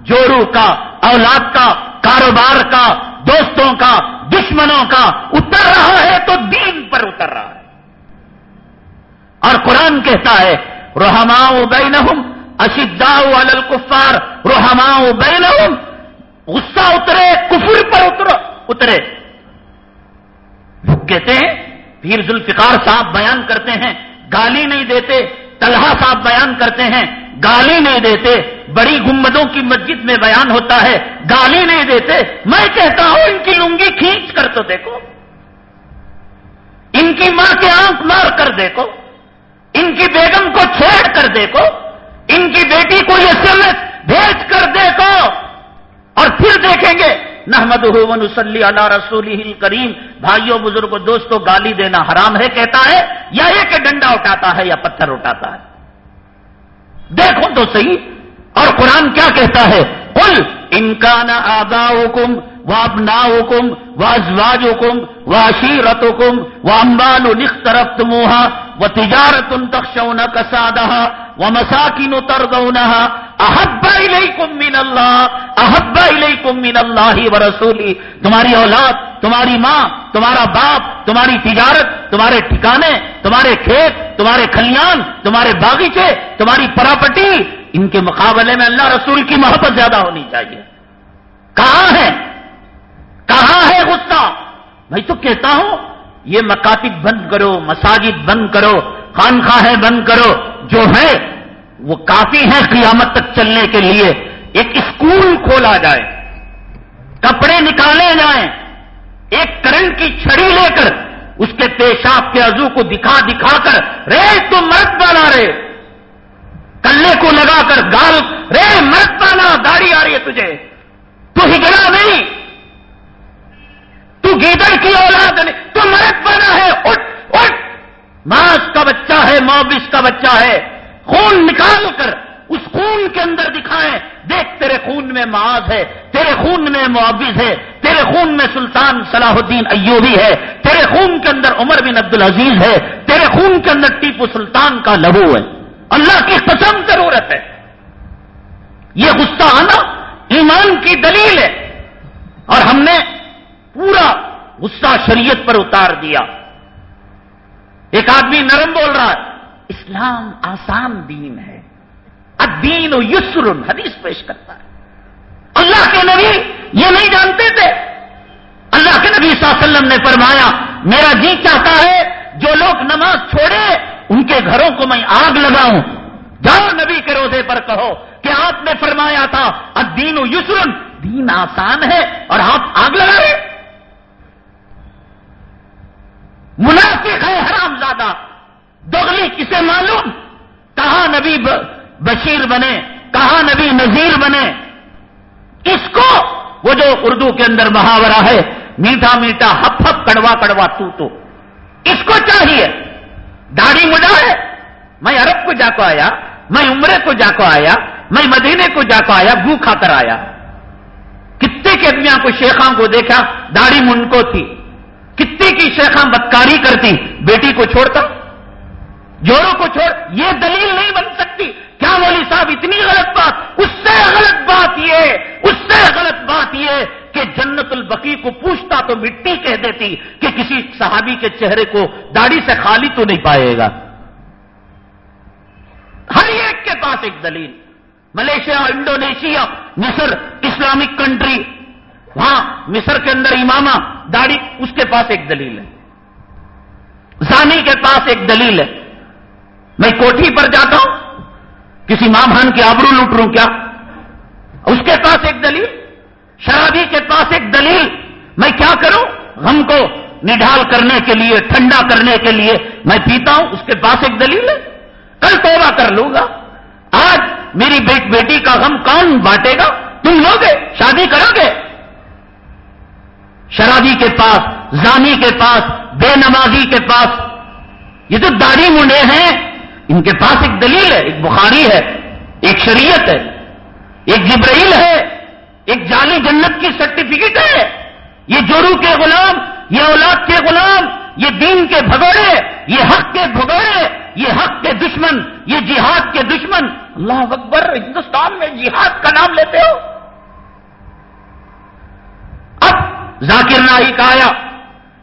جورو کا، اولاد کا، کاروبار کا دوستوں کا، دشمنوں کا اتر رہا ہے تو دین پر اتر رہا ہے۔ اور قرآن کہتا ہے روحماؤ بینہم، اشداؤ علی الکفار روحماؤ بینہم، غصہ اترے، کفر پر اتر، اترے۔ کہتے ہیں، پیر ذوالفقار صاحب بیان کرتے ہیں، گالی نہیں دیتے، طلحہ صاحب بیان کرتے ہیں، گالی نہیں دیتے بڑی گمبدوں کی مسجد میں بیان ہوتا ہے، گالی نہیں دیتے۔ میں کہتا ہوں، ان کی لنگی کھینچ کر تو دیکھو۔ ان کی ماں کے آنکھ مار کر دیکھو۔ ان کی بیگم کو چھیڑ کر دیکھو۔ ان کی بیٹی کو یہ سمت بھیج کر دیکھو۔ اور پھر دیکھیں گے نحمد نسلی اللہ رسول کریم بھائیوں، بزرگوں، دوستوں، گالی دینا حرام ہے، کہتا ہے، یا یہ کہ ڈنڈا اٹھاتا ہے یا پتھر اٹھاتا ہے۔ دیکھو تو صحیح۔ اور قرآن کیا کہتا ہے؟ کل انکان آگا حکم و ابنا حکم و ازواج حکم و عشیرت حکم و امبال نخترف تموہا و تجارت ان تخشون کسادہ و مساکن ترگونہا احبا الیکم من اللہ احبا الیکم من اللہ و رسولی، تمہاری اولاد، تمہاری ماں، تمہارا باپ، تمہاری تجارت، تمہارے ٹھکانے، تمہارے کھیت، تمہارے کھلیان، تمہارے باغیچے، تمہاری پراپرٹی ان کے مقابلے میں اللہ رسول کی محبت زیادہ ہونی چاہیے۔ کہاں ہے؟ کہاں ہے غصہ؟ میں تو کہتا ہوں، یہ مکاتب بند کرو، مساجد بند کرو خانخواہیں بند کرو، جو ہے، وہ کافی ہے قیامت تک چلنے کے لیے۔ ایک اسکول کھولا جائے، کپڑے نکالے جائیں، ایک کرنٹ کی چھڑی لے کر، اس کے پیشاب کے عزو کو دکھا دکھا کر، رے تو مرد بنا رہے کلے کو لگا کر گال، رے مرد بنا داڑھی آ رہی ہے تجھے۔ تو ہجڑا نہیں۔ تو گیدڑ کی اولاد نہیں۔ تو مرد بنا ہے۔ اٹھ اٹھ۔ ماس کا بچہ ہے موبس کا بچہ ہے۔ خون نکال کر اس خون کے اندر دکھائیں۔ دیکھ، تیرے خون میں معاذ ہے۔ تیرے خون میں معاوض ہے۔ تیرے خون میں سلطان صلاح الدین ایوبی ہے۔ تیرے خون کے اندر عمر بن عبد العزیز ہے۔ تیرے خون کے اندر ٹیپو سلطان کا لہو ہے۔ اللہ کی قسم ضرورت ہے۔ یہ غصہ آنا ایمان کی دلیل ہے۔ اور ہم نے پورا غصہ شریعت پر اتار دیا۔ ایک آدمی نرم بول رہا ہے، اسلام آسان دین ہے۔ الدین و یسر، حدیث پیش کرتا ہے۔ اللہ کے نبی یہ نہیں جانتے تھے۔ اللہ کے نبی صلی اللہ علیہ وسلم نے فرمایا، میرا جی چاہتا ہے جو لوگ نماز چھوڑے ان کے گھروں کو میں آگ لگاؤں۔ جاؤ نبی کے روزے پر کہو کہ آپ نے فرمایا تھا ادین یسرن، دین آسان ہے اور آپ آگ لگا رہے منافق ہے حرام زیادہ دوگلی کسے معلوم؟ کہاں نبی بشیر بنے؟ کہاں نبی نذیر بنے؟ اس کو وہ جو اردو کے اندر محاورہ ہے، میٹھا میٹھا ہپ ہپ کڑوا کڑوا تو تو۔ اس کو چاہیے۔ داڑھی مجھا ہے۔ میں عرب کو جا کو آیا، میں عمرے کو جا کو آیا، میں مدینے کو جا کو آیا بو کھا کر آیا۔ کتنے کے ادمیاں کو شیخاں کو دیکھا، داڑھی من کو تھی۔ کتنے کی شیخاں بدکاری کرتی، بیٹی کو چھوڑتا۔ جوڑوں کو چھوڑ، یہ دلیل نہیں بن سکتی۔ کیا مولی صاحب اتنی غلط بات؟ اس سے غلط بات یہ، اس سے غلط بات یہ۔ کہ جنت البقی کو پوچھتا تو مٹی کہہ دیتی کہ کسی صحابی کے چہرے کو داڑھی سے خالی تو نہیں پائے گا۔ ہر ایک کے پاس ایک دلیل۔ ملیشیا، انڈونیشیا، مصر، اسلامک کنٹری۔ وہاں مصر کے اندر امامہ، داڑھی، اس کے پاس ایک دلیل ہے۔ زانی کے پاس ایک دلیل ہے۔ میں کوٹھی پر جاتا ہوں، کسی ماں بہن کی آبرو لوٹ رہوں کیا؟ اس کے پاس ایک دلیل۔ شرابی کے پاس ایک دلیل، میں کیا کروں؟ غم کو نڈال کرنے کے لیے، ٹھنڈا کرنے کے لیے میں پیتا ہوں، اس کے پاس ایک دلیل ہے؟ کل توبہ کر لوں گا۔ آج میری بیٹ بیٹی کا غم کون بانٹے گا؟ تم لوگے شادی کرو گے۔ شرابی کے پاس، زانی کے پاس، بے نمازی کے پاس، یہ تو داڑھی منڈے ہیں، ان کے پاس ایک دلیل ہے، ایک بخاری ہے، ایک شریعت ہے، ایک جبرائیل ہے۔ ایک جعلی جنت کی سرٹیفکیٹ ہے۔ یہ جورو کے غلام، یہ اولاد کے غلام، یہ دین کے بھگوڑے، یہ حق کے بھگوڑے، یہ حق کے دشمن، یہ جہاد کے دشمن۔ اللہ اکبر، ہندوستان میں جہاد کا نام لیتے ہو۔ اب ذاکر نائک آیا۔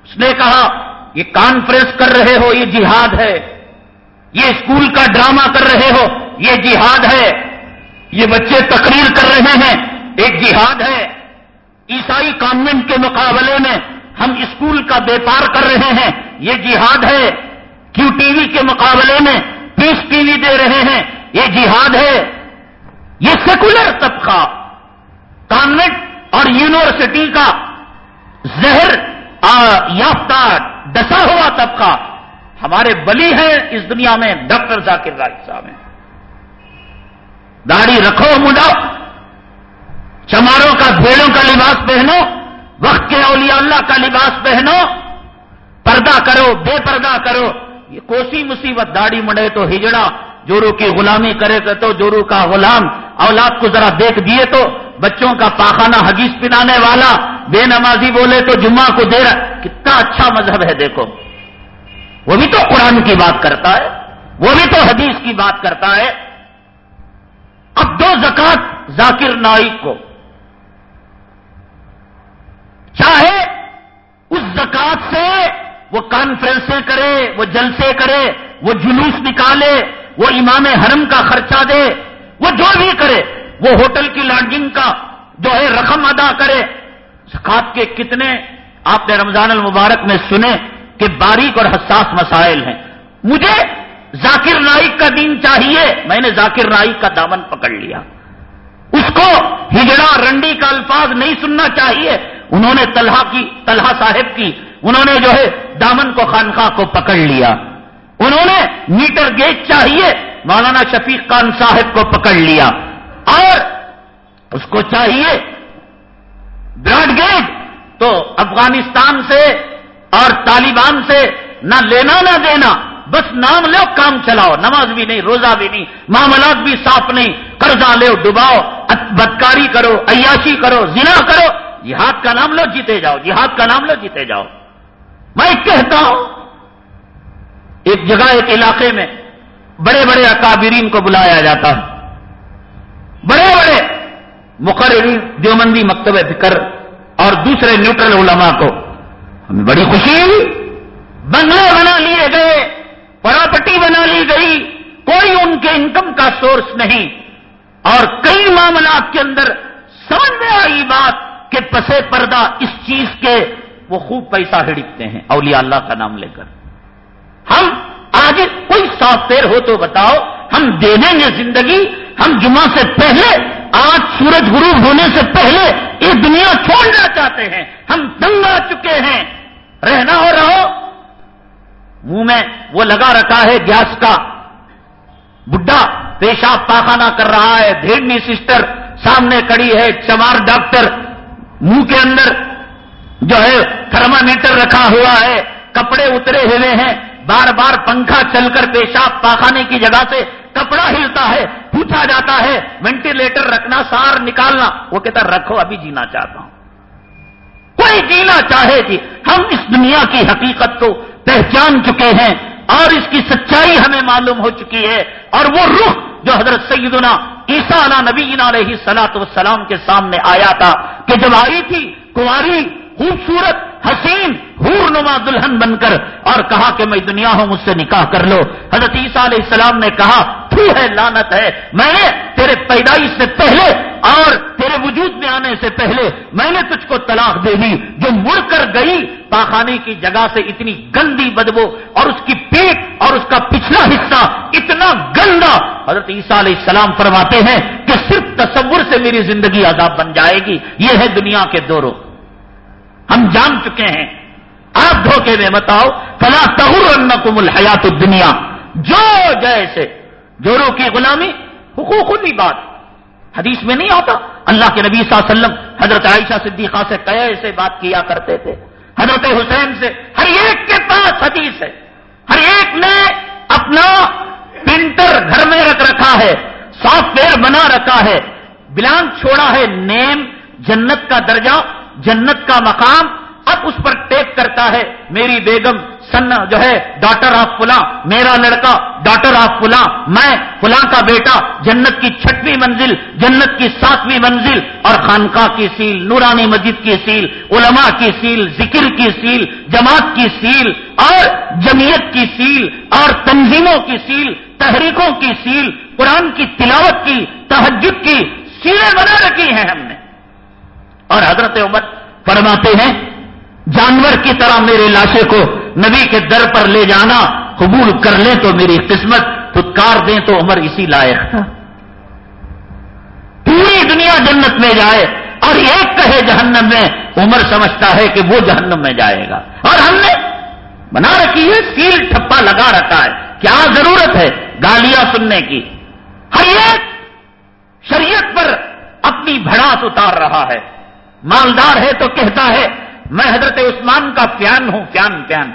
اس نے کہا، یہ کانفرنس کر رہے ہو، یہ جہاد ہے۔ یہ اسکول کا ڈرامہ کر رہے ہو، یہ جہاد ہے۔ یہ بچے تقریر کر رہے ہیں۔ ایک جہاد ہے۔ عیسائی کانوینٹ کے مقابلے میں ہم اسکول کا بیپار کر رہے ہیں۔ یہ جہاد ہے۔ کیو ٹی وی کے مقابلے میں پیس ٹی وی دے رہے ہیں۔ یہ جہاد ہے۔ یہ سیکولر طبقہ کانوینٹ اور یونیورسٹی کا زہر یافتہ ڈسا ہوا طبقہ ہمارے بلی ہیں اس دنیا میں، ڈاکٹر ذاکر راج صاحب ہیں۔ داڑھی رکھو مڈا چماروں کا بھیڑوں کا لباس پہنو، وقت کے اولیاء اللہ کا لباس پہنو، پردہ کرو، بے پردہ کرو۔ یہ کوسی مصیبت، داڑھی مڑے تو ہجڑا، جورو کی غلامی کرے تو جورو کا غلام۔ اولاد کو ذرا دیکھ دیے تو، بچوں کا پاخانہ حگیز پنانے والا، بے نمازی بولے تو جمعہ کو دے رہا۔ کتنا اچھا مذہب ہے دیکھو۔ وہ بھی تو قرآن کی بات کرتا ہے، وہ بھی تو حدیث کی بات کرتا ہے۔ اب دو زکات ذاکر نائک کو چاہے اس زکات سے وہ کانفرنسیں کرے، وہ جلسے کرے، وہ جلوس نکالے، وہ امام حرم کا خرچہ دے، وہ جو بھی کرے، وہ ہوٹل کی لانڈنگ کا جو ہے رقم ادا کرے۔ زکات کے کتنے آپ نے رمضان المبارک میں سنے کہ باریک اور حساس مسائل ہیں۔ مجھے ذاکر نائک کا دین چاہیے، میں نے ذاکر نائک کا دامن پکڑ لیا۔ اس کو ہجڑا رنڈی کا الفاظ نہیں سننا چاہیے۔ انہوں نے طلحہ کی، طلحہ صاحب کی انہوں نے جو ہے دامن کو خانخواہ کو پکڑ لیا۔ انہوں نے میٹر گیج چاہیے، مولانا شفیق خان صاحب کو پکڑ لیا۔ اور اس کو چاہیے براڈ گیج۔ تو افغانستان سے اور طالبان سے نہ لینا نہ دینا، بس نام لو، کام چلاؤ، نماز بھی نہیں، روزہ بھی نہیں، معاملات بھی صاف نہیں، قرضہ لو، ڈباؤ بدکاری کرو، عیاشی کرو، زنا کرو۔ جہاد کا نام لو، جیتے جاؤ، جہاد کا نام لو، جیتے جاؤ۔ میں کہتا ہوں، ایک جگہ، ایک علاقے میں بڑے بڑے اکابرین کو بلایا جاتا ہے۔ بڑے بڑے مقررین دیومندی مکتب فکر اور دوسرے نیوٹرل علماء کو ہمیں بڑی خوشی ہوئی۔ بنگلے بنا لیے گئے، پراپرٹی بنا لی گئی، کوئی ان کے انکم کا سورس نہیں۔ اور کئی معاملات کے اندر سمجھ میں آئی بات کہ پسے پردہ اس چیز کے وہ خوب پیسہ ہڑکتے ہیں، اولیاء اللہ کا نام لے کر۔ ہم آج کوئی سافٹ ویئر ہو تو بتاؤ، ہم دے دیں گے زندگی، ہم جمعہ سے پہلے، آج سورج غروب ہونے سے پہلے یہ دنیا چھوڑنا چاہتے ہیں۔ ہم دنگ آ چکے ہیں۔ رہنا ہو رہو۔ منہ میں وہ لگا رکھا ہے گیس کا۔ بڈھا پیشاب پاخانہ کر رہا ہے۔ بھیڑنی سسٹر سامنے کڑی ہے، چمار ڈاکٹر۔ منہ کے اندر جو ہے تھرمامیٹر رکھا ہوا ہے، کپڑے اترے ہوئے ہیں، بار بار پنکھا چل کر پیشاب پاخانے کی جگہ سے کپڑا ہلتا ہے، پوچھا جاتا ہے، وینٹیلیٹر رکھنا، سار نکالنا، وہ کہتا رکھو، ابھی جینا چاہتا ہوں۔ کوئی جینا چاہے جی ہم اس دنیا کی حقیقت کو پہچان چکے ہیں اور اس کی سچائی ہمیں معلوم ہو چکی ہے اور وہ رخ جو حضرت سیدنا عیسا نبی علیہ سلاط وسلام کے سامنے آیا تھا کہ جب آئی تھی کماری خوبصورت، حسین حور نما دلہن بن کر اور کہا کہ میں دنیا ہوں، مجھ سے نکاح کر لو۔ حضرت عیسیٰ علیہ السلام نے کہا، تو ہے لانت ہے۔ میں نے تیرے پیدائش سے پہلے اور تیرے وجود میں آنے سے پہلے میں نے تجھ کو طلاق دے دی۔ جو مڑ کر گئی پاخانے کی جگہ سے اتنی گندی بدبو اور اس کی پیٹ اور اس کا پچھلا حصہ اتنا گندا۔ حضرت عیسیٰ علیہ السلام فرماتے ہیں کہ صرف تصور سے میری زندگی عذاب بن جائے گی۔ یہ ہے دنیا کے دوروں۔ ہم جان چکے ہیں۔ آپ دھوکے میں بتاؤ، فلا تہر کم الحیات دنیا جو جیسے جورو کی غلامی، حقوق کی بات۔ حدیث میں نہیں آتا۔ اللہ کے نبی صلی اللہ علیہ وسلم حضرت عائشہ صدیقہ سے کیسے بات کیا کرتے تھے۔ حضرت حسین سے ہر ایک کے پاس حدیث ہے۔ ہر ایک نے اپنا پرنٹر گھر میں رکھ رکھا ہے، سافٹ ویئر بنا رکھا ہے۔ بلانک چھوڑا ہے، نیم جنت کا درجہ۔ جنت کا مقام اب اس پر ٹیک کرتا ہے، میری بیگم سن جو ہے ڈاٹر آف فلاں، میرا لڑکا ڈاٹر آف فلاں، میں فلاں کا بیٹا، جنت کی چھٹویں منزل، جنت کی ساتویں منزل، اور خانقاہ کی سیل، نورانی مسجد کی سیل، علماء کی سیل، ذکر کی سیل، جماعت کی سیل، اور جمعیت کی سیل، اور تنظیموں کی سیل، تحریکوں کی سیل، قرآن کی تلاوت کی، تہجد کی سیلیں بنا رکھی ہیں ہم نے۔ اور حضرت عمر فرماتے ہیں، جانور کی طرح میرے لاشے کو نبی کے در پر لے جانا، قبول کر لیں تو میری قسمت پھتکار دیں تو عمر اسی لائق تھا۔ پوری دنیا جنت میں جائے اور ایک کہے جہنم میں، عمر سمجھتا ہے کہ وہ جہنم میں جائے گا۔ اور ہم نے بنا رکھی ہے سیل ٹھپا لگا رکھا ہے۔ کیا ضرورت ہے گالیاں سننے کی؟ ہر ایک شریعت پر اپنی بھڑاس اتار رہا ہے۔ مالدار ہے تو کہتا ہے، میں حضرت عثمان کا پیان ہوں پیان پیان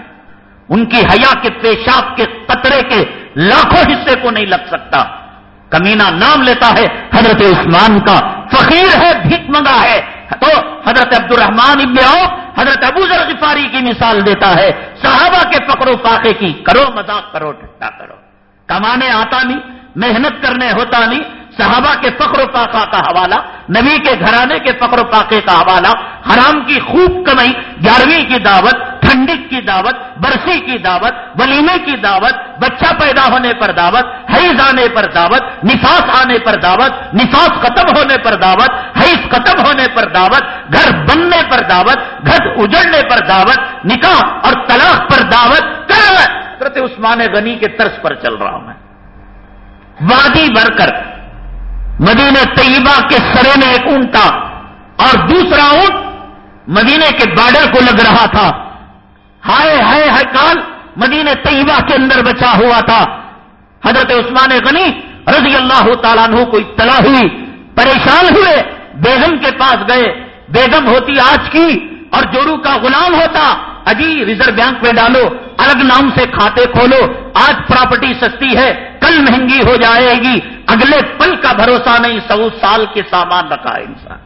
ان کی حیا کے پیشاب کے قطرے کے لاکھوں حصے کو نہیں لگ سکتا۔ کمینہ نام لیتا ہے، حضرت عثمان کا۔ فقیر ہے، بھیک منگا ہے۔ تو حضرت عبد الرحمان ابن آؤ حضرت ابو ذر غفاری کی مثال دیتا ہے۔ صحابہ کے پکڑو پاکے کی کرو مذاق کرو ٹھٹا کرو۔ کمانے آتا نہیں، محنت کرنے ہوتا نہیں۔ صحابہ کے فخر و پاکا کا حوالہ، نبی کے گھرانے کے فخر و پاکے کا حوالہ، حرام کی خوب کمائی، گیارہویں کی دعوت ٹھنڈک کی دعوت، برسی کی دعوت، ولیمے کی دعوت، بچہ پیدا ہونے پر دعوت حیض آنے پر دعوت، نفاس آنے پر دعوت، نفاس ختم ہونے پر دعوت حیض ختم ہونے پر دعوت، گھر بننے پر دعوت، گھر اجڑنے پر دعوت، نکاح اور طلاق پر دعوت کر عثمان غنی کے طرز پر چل رہا ہوں میں۔ وادی بھر کر مدینہ طیبہ کے سرے میں ایک اونٹ تھا اور دوسرا اونٹ مدینے کے بارڈر کو لگ رہا تھا۔ ہائے ہائے ہائے کال، مدینہ طیبہ کے اندر بچا ہوا تھا۔ حضرت عثمان غنی رضی اللہ تعالیٰ عنہ کو اطلاع ہوئی، پریشان ہوئے، بیگم کے پاس گئے۔ بیگم ہوتی آج کی اور جورو کا غلام ہوتا، اجی ریزرو بینک میں ڈالو۔ الگ نام سے کھاتے کھولو، آج پراپرٹی سستی ہے، کل مہنگی ہو جائے گی۔ اگلے پل کا بھروسہ نہیں، سو سال کے سامان رکھا انسان۔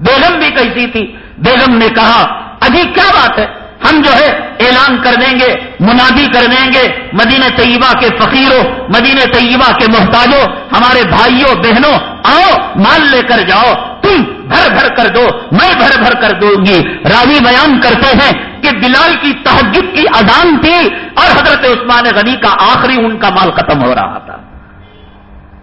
بیگم بھی کیسی تھی، بیگم نے کہا اجی کیا بات ہے؟ ہم جو ہے، اعلان کر دیں گے، منادی کر دیں گے۔ مدینہ طیبہ کے فقیروں، مدینہ طیبہ کے محتاجوں، ہمارے بھائیوں، بہنوں، آؤ، مال لے کر جاؤ۔ تم بھر بھر کر دو، میں بھر بھر کر دوں گی۔ راوی بیان کرتے ہیں کہ بلال کی تحجد کی اذان تھی اور حضرت عثمان غنی کا آخری ان کا مال ختم ہو رہا تھا۔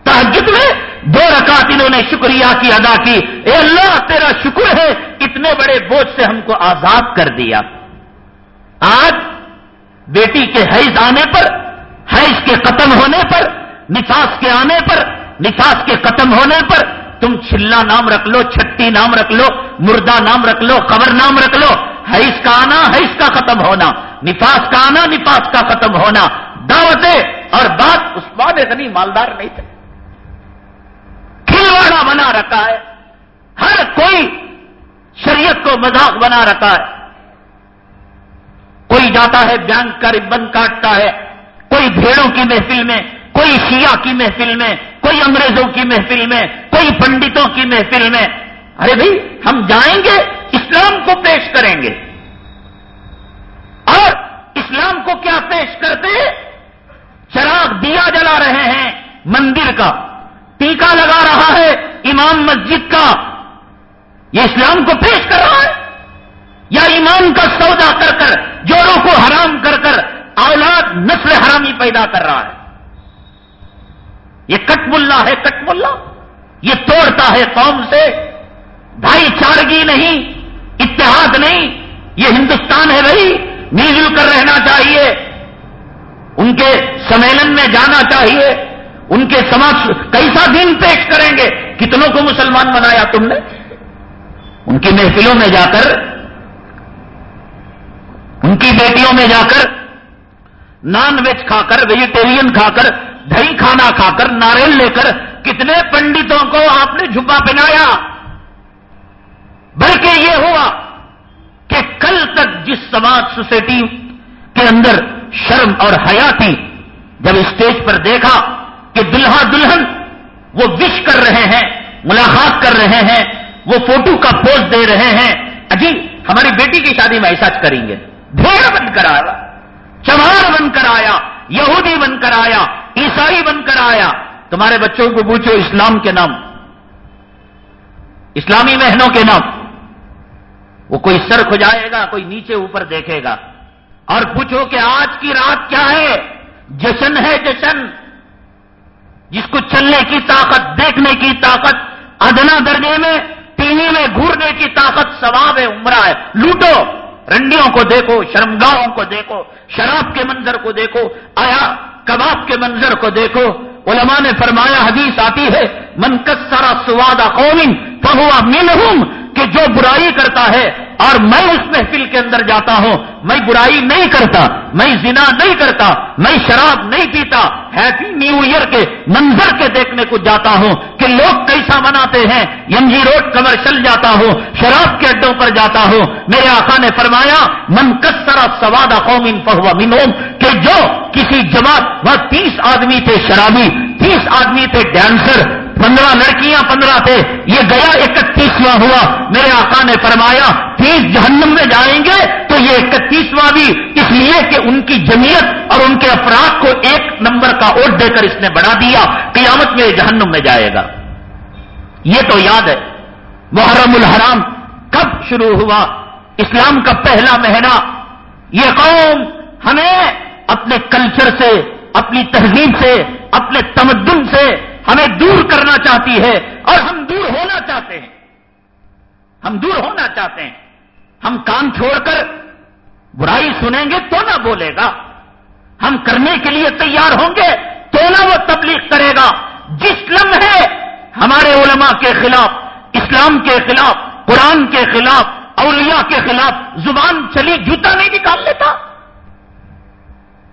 تحجد میں دو رکعت انہوں نے شکریہ کی ادا کی۔ اے اللہ، تیرا شکر ہے کتنے بڑے بوجھ سے ہم کو آزاد کر دیا۔ آج بیٹی کے حیض آنے پر، حیض کے ختم ہونے پر، نفاس کے آنے پر، نفاس کے ختم ہونے پر تم چلا نام رکھ لو، چھٹی نام رکھ لو، مردہ نام رکھ لو خبر نام رکھ لو۔ حیض کا آنا، حیض کا ختم ہونا۔ نفاس کا آنا، نفاس کا ختم ہونا۔ دعوتیں اور بات اس بات اتنی مالدار نہیں تھے۔ کھلواڑا بنا رکھا ہے۔ ہر کوئی شریعت کو مذاق بنا رکھا ہے۔ کوئی جاتا ہے، بینک کا ربن کاٹتا ہے۔ کوئی بھیڑوں کی محفل میں، کوئی شیعہ کی محفل میں کوئی انگریزوں کی محفل میں، کوئی پنڈتوں کی محفل میں۔ ارے بھائی، ہم جائیں گے، اسلام کو پیش کریں گے۔ اور اسلام کو کیا پیش کرتے؟ چراغ دیا جلا رہے ہیں مندر کا۔ ٹیکا لگا رہا ہے امام مسجد کا۔ یہ اسلام کو پیش کر رہا ہے؟ یا ایمان کا سودا کر کر، جوڑوں کو حرام کر کر، اولاد نسل حرامی پیدا کر رہا ہے؟ یہ کٹ ملا ہے کٹ ملا یہ توڑتا ہے قوم سے، بھائی چارگی نہیں، اتحاد نہیں، یہ ہندوستان ہے بھائی، مل جل کر رہنا چاہیے، ان کے سمیلن میں جانا چاہیے، ان کے سماج کیسا دن پیش کریں گے؟ کتنوں کو مسلمان بنایا تم نے؟ ان کی محفلوں میں جا کر، ان کی بیٹیوں میں جا کر، نان ویج کھا کر، ویجیٹیرین کھا کر دہی کھانا کھا کر ناریل لے کر کتنے پنڈتوں کو آپ نے جھپا پہنایا؟ بلکہ یہ ہوا کہ کل تک جس سماج سوسائٹی کے اندر شرم اور حیا تھی، جب اسٹیج پر دیکھا کہ دلہا دلہن وہ وش کر رہے ہیں، ملاقات کر رہے ہیں، وہ فوٹو کا پوز دے رہے ہیں، اجی، ہماری بیٹی کی شادی میں ایسا کریں گے۔ بھیڑ بن کر آیا، چمار بن کر آیا، یہودی بن کر آیا عیسائی بن کر آیا۔ تمہارے بچوں کو پوچھو اسلام کے نام۔ اسلامی بہنوں کے نام۔ وہ کوئی سر کھجائے گا، کوئی نیچے اوپر دیکھے گا۔ اور پوچھو کہ آج کی رات کیا ہے؟ جشن ہے جشن۔ جس کو چلنے کی طاقت، دیکھنے کی طاقت، ادنا درجے میں، ٹی وی میں گھورنے کی طاقت، ثواب ہے، عمرہ ہے۔ لوٹو۔ رنڈیوں کو دیکھو، شرمگاہوں کو دیکھو، شراب کے منظر کو دیکھو۔ آیا کباب کے منظر کو دیکھو؟ علماء نے فرمایا، حدیث آتی ہے، من کسرا سوادا قوم فہوا منہم کہ جو برائی کرتا ہے اور میں اس محفل کے اندر جاتا ہوں، میں برائی نہیں کرتا، میں زنا نہیں کرتا، میں شراب نہیں پیتا ہیپی نیو ایئر کے منظر کے دیکھنے کو جاتا ہوں کہ لوگ کیسا مناتے ہیں یم جی روڈ کمرشل جاتا ہوں، شراب کے اڈوں پر جاتا ہوں۔ میرے آقا نے فرمایا، من کسرا سواد قوم فہوا منوم کہ جو کسی جماعت، وہ تیس آدمی تھے شرابی، تیس آدمی تھے ڈانسر پندرہ لڑکیاں پندرہ تھے، یہ گیا اکتیسواں ہوا، میرے آقا نے فرمایا تیس جہنم میں جائیں گے تو یہ اکتیسواں بھی، اس لیے کہ ان کی جمیت اور ان کے افراد کو ایک نمبر کا ووٹ دے کر اس نے بڑھا دیا، قیامت میں جہنم میں جائے گا۔ یہ تو یاد ہے، محرم الحرام کب شروع ہوا؟ اسلام کا پہلا مہینہ۔ یہ قوم ہمیں اپنے کلچر سے، اپنی تہذیب سے، اپنے تمدن سے ہمیں دور کرنا چاہتی ہے اور ہم دور ہونا چاہتے ہیں۔ ہم دور ہونا چاہتے ہیں۔ ہم کام چھوڑ کر برائی سنیں گے تو نہ بولے گا۔ ہم کرنے کے لیے تیار ہوں گے تو نہ وہ تبلیغ کرے گا۔ جس لمحے ہمارے علماء کے خلاف، اسلام کے خلاف، قرآن کے خلاف، اولیاء کے خلاف زبان چلی، جوتا نہیں نکال لیتا۔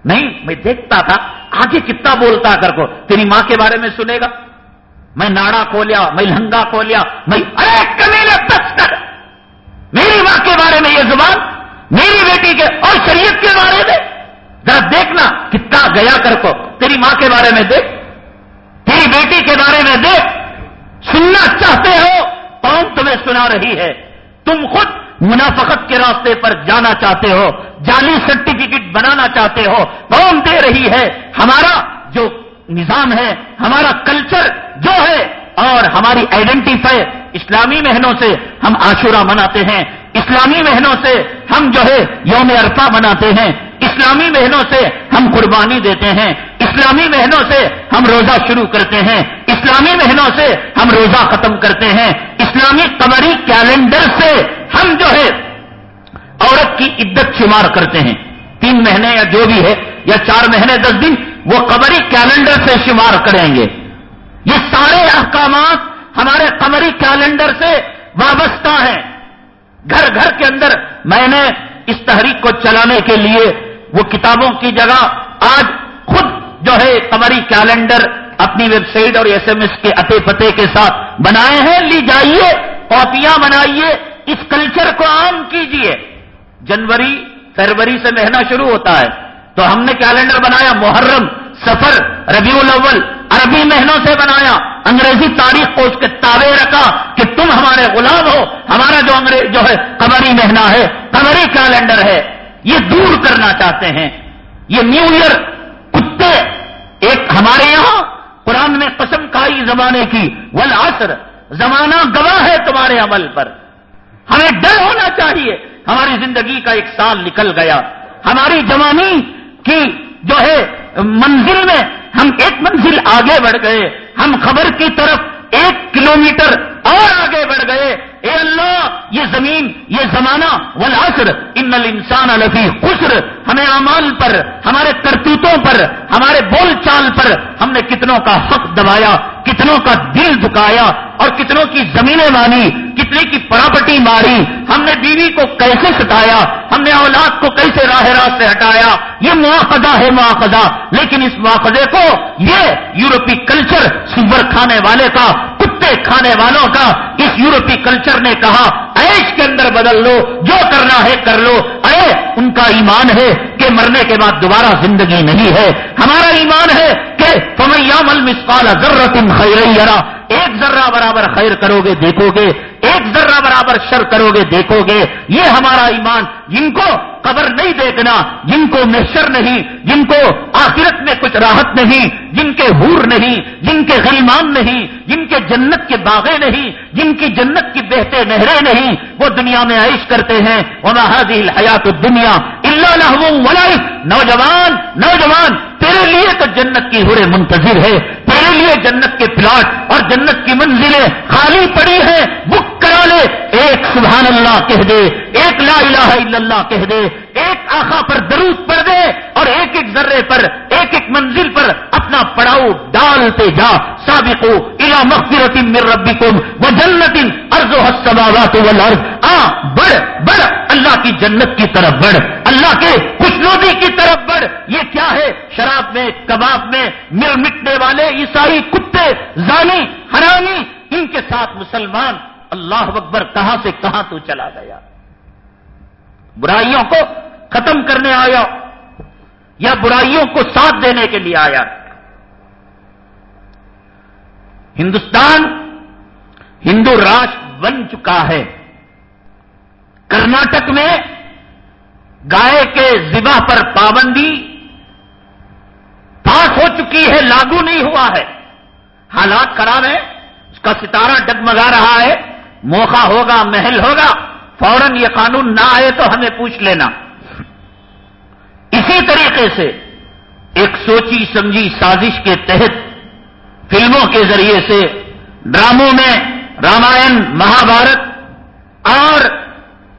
نہیں، میں دیکھتا تھا، آگے کتنا بولتا کر کو، تیری ماں کے بارے میں سنے گا۔ میں ناڑا کھولیا، میں لہنگا کھولیا، میں ارے کمیلے کر۔ میری ماں کے بارے میں یہ زبان، میری بیٹی کے اور شریعت کے بارے میں۔ ذرا دیکھنا کتنا گیا کر کو۔ تیری ماں کے بارے میں دیکھ۔ تیری بیٹی کے بارے میں دیکھ۔ سننا چاہتے ہو کون تمہیں سنا رہی ہے۔ تم خود منافقت کے راستے پر جانا چاہتے ہو جعلی سرٹیفکیٹ بنانا چاہتے ہو کون دے رہی ہے، ہمارا جو نظام ہے، ہمارا کلچر جو ہے، اور ہماری آئیڈینٹیفائی اسلامی مہینوں سے ہم عاشورہ مناتے ہیں، اسلامی مہینوں سے ہم جو ہے یوم عرفہ مناتے ہیں، اسلامی مہینوں سے ہم قربانی دیتے ہیں، اسلامی مہینوں سے ہم روزہ شروع کرتے ہیں، اسلامی مہینوں سے ہم روزہ ختم کرتے ہیں، اسلامی قمری کیلنڈر سے ہم جو ہے عورت کی عدت شمار کرتے ہیں۔ تین مہینے یا جو بھی ہے یا چار مہینے، دس دن وہ قبری کیلنڈر سے شمار کریں گے۔ یہ سارے احکامات ہمارے قمری کیلنڈر سے وابستہ ہیں۔ گھر گھر کے اندر میں نے اس تحریک کو چلانے کے لیے وہ کتابوں کی جگہ آج خود جو ہے قمری کیلنڈر اپنی ویب سائٹ اور ایس ایم ایس کے اتے پتے کے ساتھ بنائے ہیں۔ لی جائیے، کاپیاں بنائیے۔ اس کلچر کو عام کیجیے جنوری، فروری سے مہینہ شروع ہوتا ہے۔ تو ہم نے کیلنڈر بنایا، محرم، سفر، ربیع الاول، عربی مہینوں سے بنایا۔ انگریزی تاریخ کو اس کے تابع رکھا کہ تم ہمارے غلام ہو۔ ہمارا جو انگریز جو ہے، قمری مہینہ ہے، قمری کیلنڈر ہے۔ یہ دور کرنا چاہتے ہیں۔ یہ نیو ایئر کتے، ایک ہمارے یہاں قرآن نے قسم کھائی زمانے کی ولاسر زمانہ گواہ ہے تمہارے عمل پر۔ ہمیں ڈر ہونا چاہیے۔ ہماری زندگی کا ایک سال نکل گیا۔ ہماری جوانی کی جو ہے منزل میں ہم ایک منزل آگے بڑھ گئے۔ ہم خبر کی طرف ایک کلومیٹر اور آگے بڑھ گئے۔ اے اللہ، یہ زمین، یہ زمانہ، والعصر، ان الانسان لفی خسر۔ ہمیں امال پر، ہمارے کرتوتوں پر، ہمارے بول چال پر ہم نے کتنوں کا حق دبایا۔ کتنوں کا دل دکایا اور کتنوں کی زمینیں مانی کتنے کی پراپرٹی ماری۔ ہم نے بیوی کو کیسے ستایا؟ ہم نے اولاد کو کیسے راہ راست سے ہٹایا؟ یہ مواخذہ ہے مواخذہ۔ لیکن اس مواخذے کو یہ یورپی کلچر سور کھانے والے کا، کتے کھانے والوں کا، اس یورپی کلچر نے کہا ایش کے اندر بدل لو، جو کرنا ہے کر لو۔ اے ان کا ایمان ہے کہ مرنے کے بعد دوبارہ زندگی نہیں ہے۔ ہمارا ایمان ہے کہ فمیام المسقال ضرورت خیرا ایک ذرہ برابر خیر کرو گے، دیکھو گے۔ ایک ذرہ برابر شر کرو گے، دیکھو گے۔ یہ ہمارا ایمان۔ جن کو قبر نہیں دیکھنا، جن کو محشر نہیں، جن کو آخرت میں کچھ راحت نہیں، جن کے حور نہیں، جن کے غلمان نہیں، جن کے جنت کے باغے نہیں، جن کی جنت کی بہتے نہریں نہیں، وہ دنیا میں عائش کرتے ہیں۔ وہ حاضل حیات دنیا اللہ نوجوان نوجوان تیرے لیے تو جنت کی ہورے منتظر ہے، تیرے لیے جنت کے پلاٹ اور جنت کی منزلیں خالی پڑی ہیں۔ بک کرا لے، ایک سبحان اللہ کہہ دے، ایک لا الہ الا اللہ کہہ دے، ایک آخا پر درود پڑ دے اور ایک ایک ذرے پر، ایک ایک منزل پر اپنا پڑاؤ ڈالتے جا۔ سابقو الا مغفرت من ربکم و جنت ارض السماوات والارض۔ آ، بڑھ بڑھ۔ اللہ کی جنت کی طرف بڑھ، اللہ کے خوشنودی کی طرف بڑھ۔ یہ کیا ہے؟ شراب میں، کباب میں، مل مٹنے والے، عیسائی کتے، زانی حرامی ان کے ساتھ مسلمان۔ اللہ اکبر، کہاں سے کہاں تو چلا گیا؟ برائیوں کو ختم کرنے آیا یا برائیوں کو ساتھ دینے کے لیے آیا؟ ہندوستان ہندو راشٹر بن چکا ہے۔ کرناٹک میں گائے کے ذبح پر پابندی پاس ہو چکی ہے، لاگو نہیں ہوا ہے۔ حالات خراب ہے اس کا ستارہ ڈگمگا رہا ہے۔ موقع ہوگا، محل ہوگا۔ فوراً یہ قانون نہ آئے تو ہمیں پوچھ لینا۔ اسی طریقے سے ایک سوچی سمجھی سازش کے تحت فلموں کے ذریعے سے ڈراموں میں رامائن، مہابھارت اور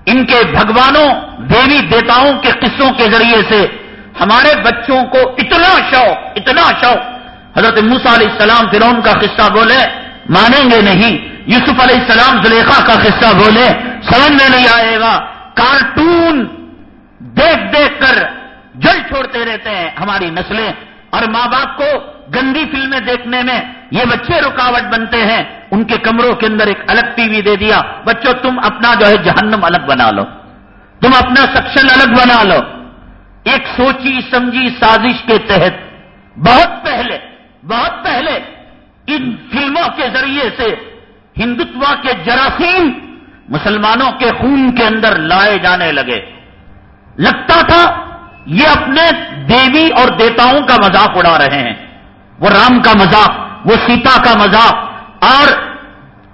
ان کے بھگوانوں دیوی دیوتاؤں کے قصوں کے ذریعے سے ہمارے بچوں کو اتنا شوق اتنا شوق۔ حضرت موسا علیہ السلام فرون کا قصہ بولے، مانیں گے نہیں۔ یوسف علیہ السلام زلیخا کا قصہ بولے، سمجھ میں نہیں آئے گا۔ کارٹون دیکھ دیکھ کر جل چھوڑتے رہتے ہیں ہماری نسلیں۔ اور ماں باپ کو گندی فلمیں دیکھنے میں یہ بچے رکاوٹ بنتے ہیں، ان کے کمروں کے اندر ایک الگ ٹی وی دے دیا، بچوں، تم اپنا جو ہے جہنم الگ بنا لو، تم اپنا سکشن الگ بنا لو۔ ایک سوچی، سمجھی، سازش کے تحت بہت پہلے بہت پہلے ان فلموں کے ذریعے سے ہندوتوا کے جراثیم مسلمانوں کے خون کے اندر لائے جانے لگے۔ لگتا تھا یہ اپنے دیوی اور دیتاؤں کا مذاق اڑا رہے ہیں، وہ رام کا مذاق۔ وہ سیتا کا مذاق اور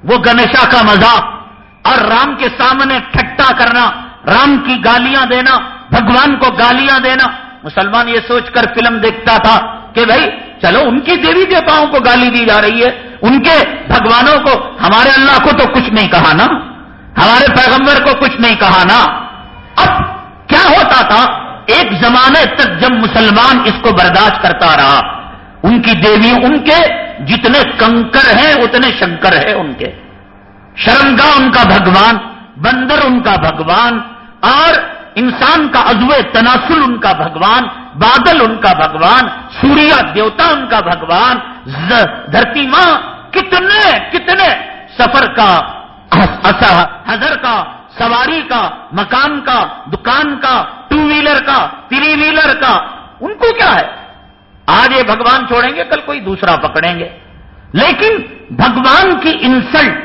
وہ گنیشا کا مذاق اور رام کے سامنے ٹھٹا کرنا، رام کی گالیاں دینا، بھگوان کو گالیاں دینا۔ مسلمان یہ سوچ کر فلم دیکھتا تھا کہ بھائی، چلو ان کی دیوی دیوتاؤں کو گالی دی جا رہی ہے، ان کے بھگوانوں کو، ہمارے اللہ کو تو کچھ نہیں کہا نا، ہمارے پیغمبر کو کچھ نہیں کہا نا۔ اب کیا ہوتا تھا؟ ایک زمانے تک جب مسلمان اس کو برداشت کرتا رہا، ان کی دیوی ان کے جتنے کنکر ہیں اتنے شنکر ہیں ان کے۔ شرمگاہ ان کا بھگوان، بندر ان کا بھگوان اور انسان کا ازو تناسل ان کا بھگوان، بادل ان کا بھگوان، سوریا دیوتا ان کا بھگوان دھرتی ماں، کتنے کتنے؟ سفر کا حضر کا، سواری کا، مکان کا، دکان کا، ٹو ویلر کا، تھری ویلر کا، ان کو کیا ہے؟ آج یہ بھگوان چھوڑیں گے، کل کوئی دوسرا پکڑیں گے۔ لیکن بھگوان کی انسلٹ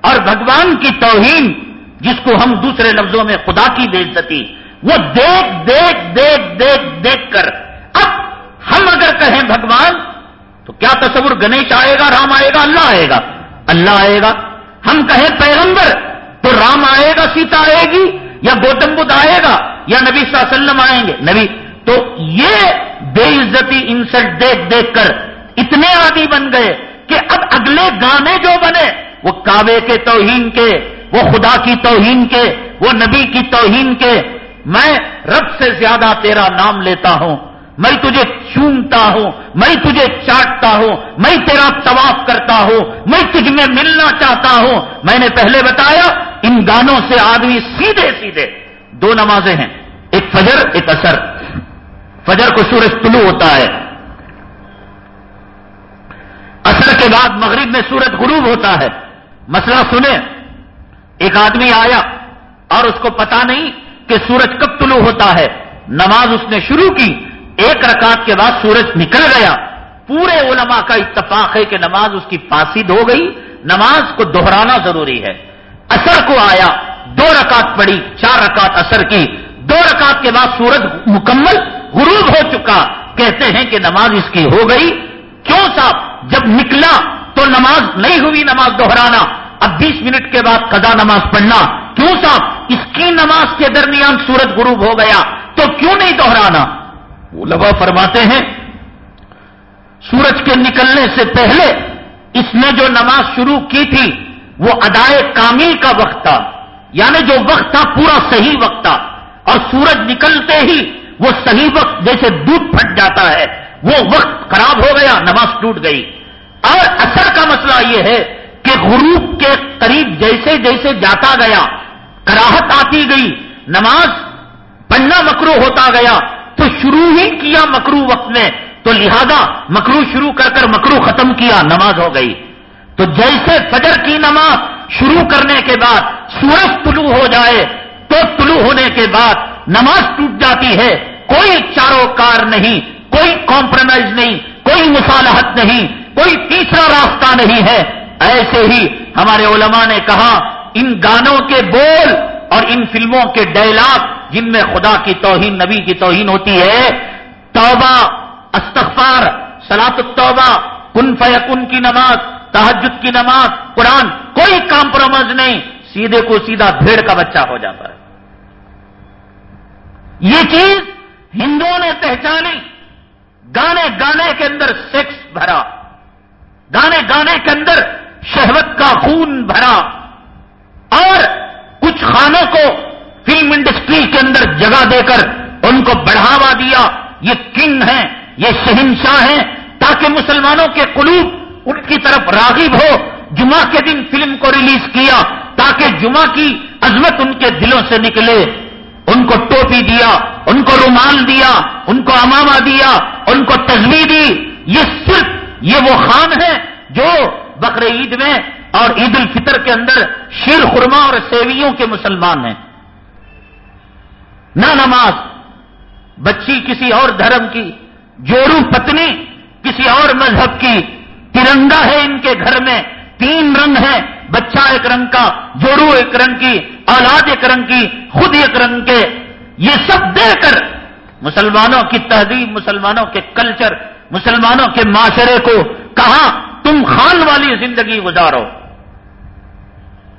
اور بھگوان کی توہین، جس کو ہم دوسرے لفظوں میں خدا کی بےزتی وہ دیکھ دیکھ دیکھ دیکھ دیکھ کر اب ہم اگر کہیں بھگوان، تو کیا تصور گنیش آئے گا، رام آئے گا، اللہ آئے گا؟ اللہ آئے گا۔ ہم کہیں پیغمبر، تو رام آئے گا، سیتا آئے گی، یا گوتم بدھ آئے گا، یا نبی صلی اللہ علیہ وسلم آئیں گے۔ نبی تو یہ بے عزتی انسلٹ دیکھ دیکھ کر اتنے عادی بن گئے کہ اب اگلے گانے جو بنے، وہ کعبے کے توہین کے، وہ خدا کی توہین کے، وہ نبی کی توہین کے، میں رب سے زیادہ تیرا نام لیتا ہوں، میں تجھے چونتا ہوں، میں تجھے چاٹتا ہوں، میں تیرا طواف کرتا ہوں، میں تجھ میں ملنا چاہتا ہوں۔ میں نے پہلے بتایا، ان گانوں سے آدمی سیدھے سیدھے دو نمازیں ہیں، ایک فجر، ایک اثر فجر کو سورج طلوع ہوتا ہے۔ اثر کے بعد مغرب میں سورج غروب ہوتا ہے۔ مسئلہ سنیں۔ ایک آدمی آیا اور اس کو پتا نہیں کہ سورج کب طلوع ہوتا ہے۔ نماز اس نے شروع کی۔ ایک رکعت کے بعد سورج نکل گیا۔ پورے علماء کا اتفاق ہے کہ نماز اس کی فاسد ہو گئی۔ نماز کو دہرانا ضروری ہے۔ اثر کو آیا، دو رکعت پڑی چار رکعت اثر کی۔ دو رکعت کے بعد سورج مکمل غروب ہو چکا۔ کہتے ہیں کہ نماز اس کی ہو گئی۔ کیوں صاحب؟ جب نکلا تو نماز نہیں ہوئی، نماز دہرانا۔ اب بیس منٹ کے بعد قضا نماز پڑھنا۔ کیوں صاحب؟ اس کی نماز کے درمیان سورج غروب ہو گیا۔ تو کیوں نہیں دوہرانا وہ لبا فرماتے ہیں، سورج کے نکلنے سے پہلے اس نے جو نماز شروع کی تھی، وہ ادائے کامل کا وقت تھا۔ یعنی جو وقت تھا، پورا صحیح وقت تھا۔ اور سورج نکلتے ہی وہ صحیح وقت جیسے دودھ پھٹ جاتا ہے، وہ وقت خراب ہو گیا، نماز ٹوٹ گئی۔ اور اثر کا مسئلہ یہ ہے کہ غروب کے قریب جیسے جیسے جاتا گیا، کراہت آتی گئی، نماز پڑھنا مکرو ہوتا گیا، تو شروع ہی کیا مکرو وقت نے۔ تو لہذا مکرو شروع کر کر مکرو ختم کیا، نماز ہو گئی۔ تو جیسے فجر کی نماز شروع کرنے کے بعد سورج طلوع ہو جائے، تو طلوع ہونے کے بعد نماز ٹوٹ جاتی ہے، کوئی چاروں کار نہیں، کوئی کمپرومائز نہیں، کوئی مصالحت نہیں، کوئی تیسرا راستہ نہیں ہے۔ ایسے ہی ہمارے علماء نے کہا، ان گانوں کے بول اور ان فلموں کے ڈائلاگ جن میں خدا کی توہین، نبی کی توہین ہوتی ہے، توبہ، استغفار سلاط التوبہ، کن فیکن کی نماز تحجد کی نماز، قرآن، کوئی کمپرومائز نہیں، سیدھے کو سیدھا بھیڑ کا بچہ ہو جاتا ہے۔ یہ چیز ہندوؤں نے پہچانی۔ گانے گانے کے اندر سیکس بھرا۔ گانے گانے کے اندر شہوت کا خون بھرا۔ اور کچھ خانوں کو فلم انڈسٹری کے اندر جگہ دے کر ان کو بڑھاوا دیا۔ یہ کنگ ہیں، یہ شہنشاہ ہیں، تاکہ مسلمانوں کے قلوب ان کی طرف راغب ہو۔ جمعہ کے دن فلم کو ریلیز کیا تاکہ جمعہ کی عظمت ان کے دلوں سے نکلے۔ ان کو ٹوپی دیا، ان کو رومال دیا، ان کو امامہ دیا، ان کو تصویر دی۔ یہ صرف یہ وہ خان ہیں جو بقر عید میں اور عید الفطر کے اندر شیر خرما اور سیویوں کے مسلمان ہیں۔ نہ نماز، بچی کسی اور دھرم کی، جوڑو پتنی کسی اور مذہب کی۔ ترنگا ہے ان کے گھر میں، تین رنگ ہے بچہ ایک رنگ کا، جوڑو ایک رنگ کی۔ اولاد ایک رنگ کی، خود ایک رنگ کے، یہ سب دے کر مسلمانوں کی تہذیب، مسلمانوں کے کلچر، مسلمانوں کے معاشرے کو کہاں تم خان والی زندگی گزارو؟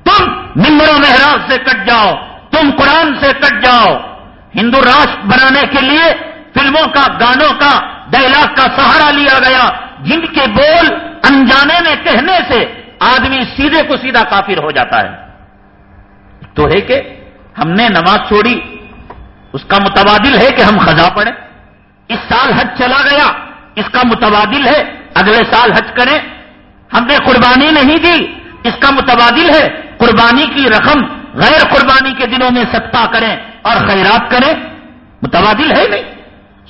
تم نمبر و محراج سے کٹ جاؤ، تم قرآن سے کٹ جاؤ۔ ہندو راشٹر بنانے کے لیے فلموں کا، گانوں کا ڈائلاگ کا سہارا لیا گیا، جن کے بول انجانے میں کہنے سے آدمی سیدھے کو سیدھا کافر ہو جاتا ہے۔ تو ہے کہ ہم نے نماز چھوڑی، اس کا متبادل ہے کہ ہم خزا پڑھیں۔ اس سال حج چلا گیا، اس کا متبادل ہے، اگلے سال حج کریں۔ ہم نے قربانی نہیں دی، اس کا متبادل ہے۔ قربانی کی رقم غیر قربانی کے دنوں میں ستا کریں اور خیرات کریں۔ متبادل ہے نہیں۔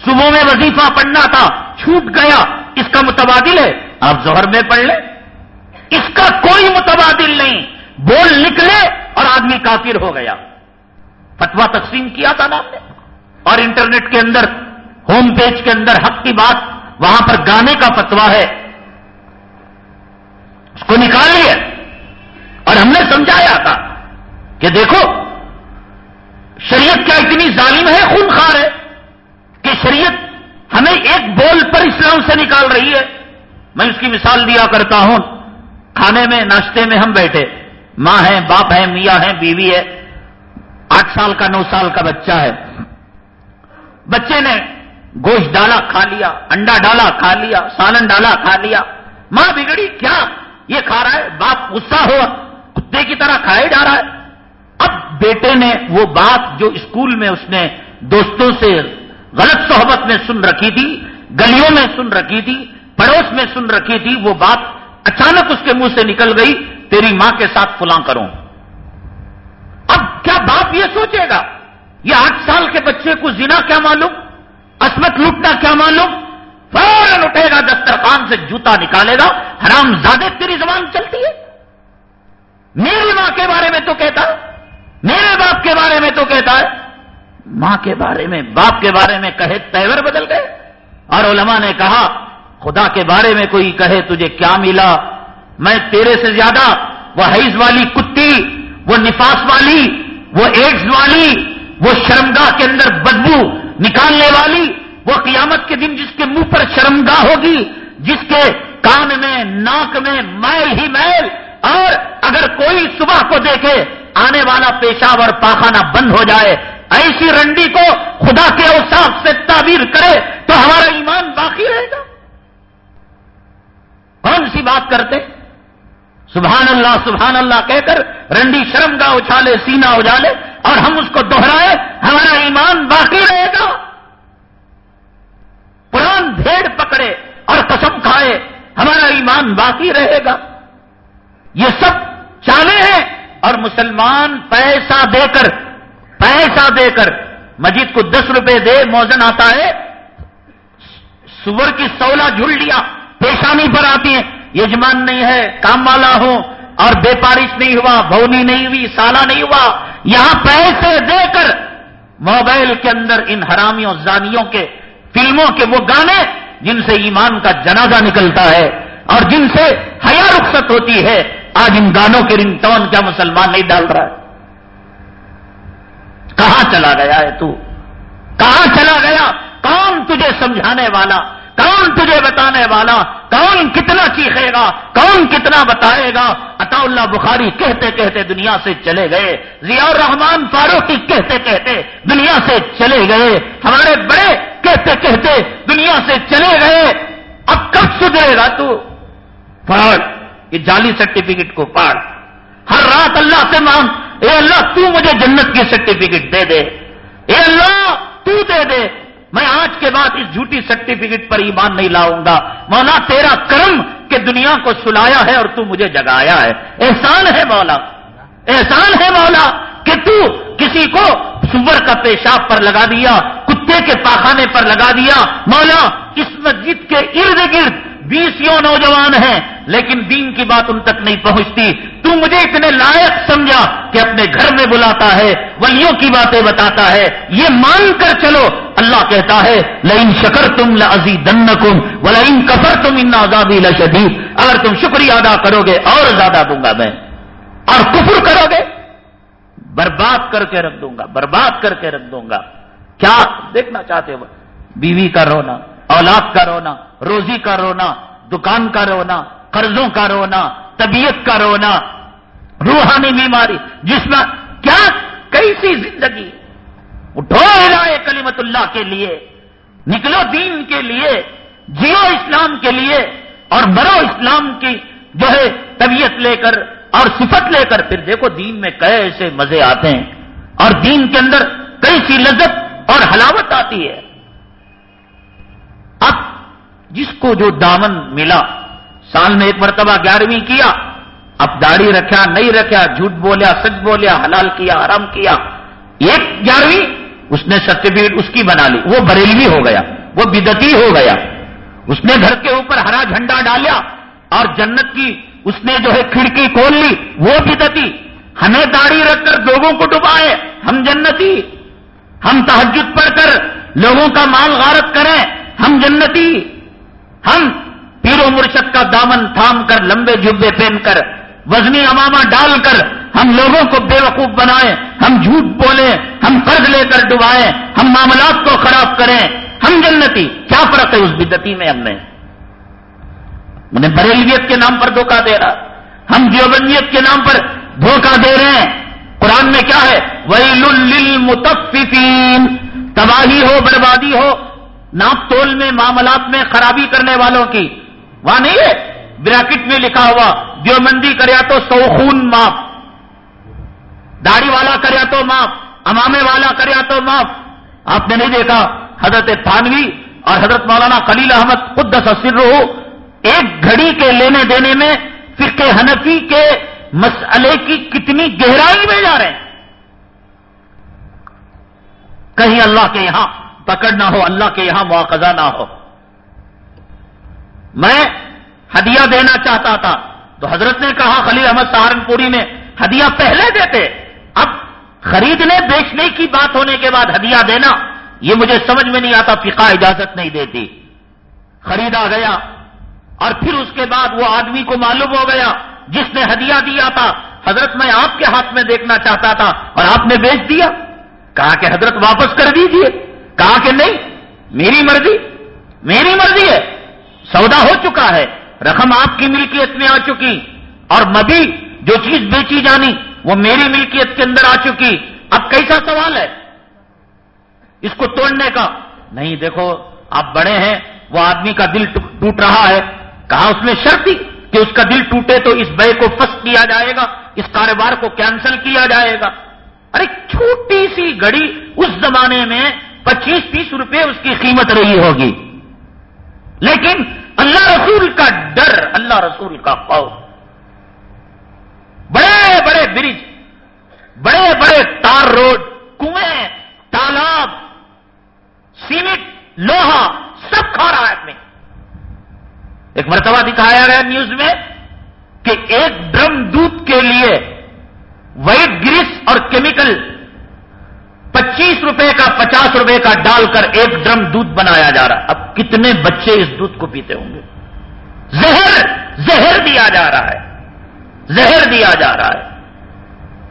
صبح میں وظیفہ پڑھنا تھا، چھوٹ گیا، اس کا متبادل ہے۔ آپ زہر میں پڑھ لیں۔ اس کا کوئی متبادل نہیں۔ بول نکلے اور آدمی کافر ہو گیا۔ فتوا تقسیم کیا تھا نا نے۔ اور انٹرنیٹ کے اندر، ہوم پیج کے اندر حق کی بات، وہاں پر گانے کا فتوا ہے۔ اس کو نکال لیا۔ اور ہم نے سمجھایا تھا کہ دیکھو، شریعت کیا اتنی ظالم ہے، خون خار ہے، کہ شریعت ہمیں ایک بول پر اسلام سے نکال رہی ہے۔ میں اس کی مثال دیا کرتا ہوں۔ کھانے میں، ناشتے میں ہم بیٹھے۔ ماں ہے، باپ ہے، میاں ہے، بیوی ہے۔ آٹھ سال کا، نو سال کا بچہ ہے۔ بچے نے گوشت ڈالا، کھا لیا، انڈا ڈالا، کھا لیا، سالن ڈالا، کھا لیا۔ ماں بگڑی، کیا؟ یہ کھا رہا ہے، باپ غصہ ہوا، کتے کی طرح کھائے جا رہا ہے۔ اب بیٹے نے وہ بات جو اسکول میں اس نے دوستوں سے غلط صحبت میں سن رکھی تھی، گلیوں میں سن رکھی تھی، پڑوس میں سن رکھی تھی، وہ بات اچانک اس کے منہ سے نکل گئی۔ تیری ماں کے ساتھ فلاں کروں۔ اب کیا باپ یہ سوچے گا؟ یہ آٹھ سال کے بچے کو زنا کیا معلوم؟ عصمت لوٹنا کیا معلوم؟ فوراً اٹھے گا، دسترخوان سے جوتا نکالے گا۔ حرام زیادہ تیری زبان چلتی ہے؟ میری ماں کے بارے میں تو کہتا ہے۔ میرے باپ کے بارے میں تو کہتا ہے۔ ماں کے بارے میں، باپ کے بارے میں کہے، تیور بدل گئے۔ اور علماء نے کہا، خدا کے بارے میں کوئی کہے، تجھے کیا ملا؟ میں تیرے سے زیادہ وہ حیض والی کتی، وہ نفاس والی، وہ ایڈز والی، وہ شرمگاہ کے اندر بدبو نکالنے والی، وہ قیامت کے دن جس کے منہ پر شرمگاہ ہوگی، جس کے کان میں، ناک میں میل ہی میل، اور اگر کوئی صبح کو دیکھے آنے والا پیشاب اور پاخانہ بند ہو جائے، ایسی رنڈی کو خدا کے اوساف سے تعبیر کرے تو ہمارا ایمان باقی رہے گا۔ کون سی بات کرتے؟ سبحان اللہ سبحان اللہ کہہ کر رنڈی شرم کا اچھالے سینا اجالے اور ہم اس کو دوہرائے ہمارا ایمان باقی رہے گا۔ پران بھیڑ پکڑے اور قسم کھائے، ہمارا ایمان باقی رہے گا۔ یہ سب چالے ہیں اور مسلمان پیسہ دے کر، پیسہ دے کر مجید کو دس روپے دے، موزن آتا ہے، سور کی سولہ جھول لیا، پیشانی پر آتی ہیں۔ یجمان نہیں ہے، کام والا ہو اور بے پارش نہیں ہوا بونی نہیں ہوئی، سالہ نہیں ہوا، یہاں پیسے دے کر موبائل کے اندر ان حرامیوں، زانیوں کے فلموں کے وہ گانے جن سے ایمان کا جنازہ نکلتا ہے اور جن سے حیا رخصت ہوتی ہے، آج ان گانوں کے رنگٹون کیا مسلمان نہیں ڈال رہا ہے۔ کہاں چلا گیا ہے تو؟ کہاں چلا گیا؟ کون تجھے سمجھانے والا؟ کون تجھے بتانے والا؟ کون کتنا چیخے گا؟ کون کتنا بتائے گا؟ عطا اللہ بخاری کہتے کہتے دنیا سے چلے گئے۔ ضیاء الرحمان فاروقی کہتے کہتے دنیا سے چلے گئے۔ ہمارے بڑے کہتے کہتے دنیا سے چلے گئے۔ اب کب سدھرے گا تو؟ پڑھ۔ یہ جعلی سرٹیفکیٹ کو پاڑ ہر رات اللہ سے مانگ۔ اے اللہ تو مجھے جنت کی سرٹیفکیٹ دے دے۔ اے اللہ تو دے دے۔ میں آج کے بعد اس جھوٹی سرٹیفکیٹ پر ایمان نہیں لاؤں گا۔ مولا تیرا کرم کہ دنیا کو سلایا ہے اور تو مجھے جگایا ہے۔ احسان ہے مولا۔ احسان ہے مولا کہ تو کسی کو سور کا پیشاب پر لگا دیا، کتے کے پاخانے پر لگا دیا۔ مولا، اس مسجد کے ارد گرد بیسوں نوجوان ہیں، لیکن دین کی بات ان تک نہیں پہنچتی۔ تو مجھے اتنے لائق سمجھا کہ اپنے گھر میں بلاتا ہے، ولیوں کی باتیں بتاتا ہے۔ یہ مان کر چلو، اللہ کہتا ہے، لئن شکر تم لزی دن کم و لئن کفر تم ان آزادی لشدید۔ اگر تم شکریہ ادا کرو گے اور زیادہ دوں گا میں۔ اور کفر کرو گے برباد کر کے رکھ دوں گا، برباد کر کے رکھ دوں گا۔ کیا دیکھنا چاہتے ہو؟ بیوی کا رونا۔ اولاد کا رونا، روزی کا رونا، دکان کا رونا، قرضوں کا رونا، طبیعت کا رونا، روحانی بیماری، جس میں کیا کیسی زندگی؟ اٹھو ہلائے کلیمت اللہ کے لیے، نکلو دین کے لیے، جیو اسلام کے لیے، اور مرو اسلام کی جو ہے طبیعت لے کر اور صفت لے کر۔ پھر دیکھو دین میں کئی ایسے مزے آتے ہیں، اور دین کے اندر کئی سی لذت اور حلاوت آتی ہے۔ جس کو جو دامن ملا، سال میں ایک مرتبہ گیارہویں کیا، اب داڑھی رکھا، نہیں رکھا، جھوٹ بولیا، سچ بولیا، حلال کیا آرام کیا، ایک گیارہویں اس نے سرٹیفکیٹ اس کی بنا لی، وہ بریلوی ہو گیا، وہ بدتی ہو گیا۔ اس نے گھر کے اوپر ہرا جھنڈا ڈالیا اور جنت کی اس نے جو ہے کھڑکی کھول لی، وہ بدتی ہمیں داڑھی رکھ کر لوگوں کو ڈبائے، ہم جنتی۔ ہم تحجد پڑھ کر لوگوں کا مال غارت کریں، ہم جنتی۔ ہم پیر و مرشد کا دامن تھام کر لمبے جبے پہن کر وزنی امامہ ڈال کر ہم لوگوں کو بے وقوف بنائیں، ہم جھوٹ بولیں، ہم قرض لے کر ڈبائیں، ہم معاملات کو خراب کریں۔ ہم جنتی، کیا فرق ہے اس بدتی میں ہم میں؟ انہیں بریلیت کے نام پر دھوکہ دے رہا۔ ہم دیوبندیت کے نام پر دھوکہ دے رہے ہیں۔ قرآن میں کیا ہے؟ ویل تباہی ہو، بربادی ہو ناپ تول میں معاملات میں خرابی کرنے والوں کی وہاں نہیں ہے؟ بریکٹ میں لکھا ہوا، دیوبندی کریا تو سو خون معاف، داڑھی والا کریا تو معاف، امامے والا کریا تو معاف۔ آپ نے نہیں دیکھا حضرت تھانوی اور حضرت مولانا خلیل احمد خود سر ہو ایک گھڑی کے لینے دینے میں فقہ حنفی کے مسئلے کی کتنی گہرائی میں جا رہے ہیں؟ کہیں اللہ کے یہاں پکڑ نہ ہو، اللہ کے یہاں مواخذہ نہ ہو۔ میں ہدیہ دینا چاہتا تھا۔ تو حضرت نے کہا، خلیل احمد سہارنپوری میں ہدیہ پہلے دیتے۔ اب خریدنے، بیچنے کی بات ہونے کے بعد ہدیہ دینا، یہ مجھے سمجھ میں نہیں آتا، فقہ اجازت نہیں دیتی۔ خریدا گیا اور پھر اس کے بعد وہ آدمی کو معلوم ہو گیا، جس نے ہدیہ دیا تھا۔ حضرت، میں آپ کے ہاتھ میں دیکھنا چاہتا تھا اور آپ نے بیچ دیا۔ کہا کہ حضرت، واپس کر دیجیے۔ کہا کہ نہیں، میری مرضی میری مرضی ہے، سودا ہو چکا ہے، رقم آپ کی ملکیت میں آ چکی، اور مبھی جو چیز بیچی جانی، وہ میری ملکیت کے اندر آ چکی۔ اب کیسا سوال ہے؟ اس کو توڑنے کا۔ نہیں، دیکھو، آپ بڑے ہیں، وہ آدمی کا دل ٹوٹ رہا ہے۔ کہا اس میں شرطی کہ اس کا دل ٹوٹے تو اس بے کو فس کیا جائے گا، اس کاروبار کو کینسل کیا جائے گا۔ ارے، چھوٹی سی گڑی اس زمانے میں پچیس تیس روپے اس کی قیمت رہی ہوگی۔ لیکن اللہ رسول کا ڈر، اللہ رسول کا خوف۔ بڑے بڑے برج، بڑے بڑے تار روڈ، کنویں، تالاب، سیمنٹ، لوہا، سب کھا رہا ہے اپنے ایک مرتبہ دکھایا گیا نیوز میں کہ ایک ڈرم دودھ کے لیے وائٹ گریس اور کیمیکل پچیس روپے کا، پچاس روپے کا ڈال کر ایک ڈرم دودھ بنایا جا رہا۔ اب کتنے بچے اس دودھ کو پیتے ہوں گے؟ زہر زہر دیا جا رہا ہے۔ زہر دیا جا رہا ہے۔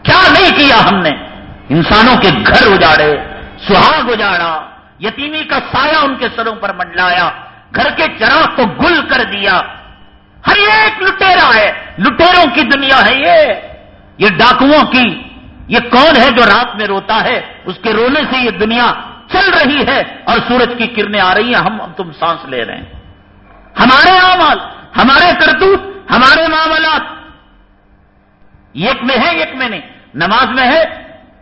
کیا نہیں کیا ہم نے؟ انسانوں کے گھر اجاڑے، سہاگ اجاڑا، یتیمی کا سایہ ان کے سروں پر منڈلایا، گھر کے چراغ کو گل کر دیا۔ ہر ایک لٹیرا ہے۔ لٹیروں کی دنیا ہے یہ۔ یہ ڈاکوؤں کی یہ کون ہے جو رات میں روتا ہے؟ اس کے رونے سے یہ دنیا چل رہی ہے اور سورج کی کرنیں آ رہی ہیں، ہم تم سانس لے رہے ہیں۔ ہمارے اعمال، ہمارے کرتوت، ہمارے معاملات۔ ایک میں ہے، ایک میں نہیں۔ نماز میں ہے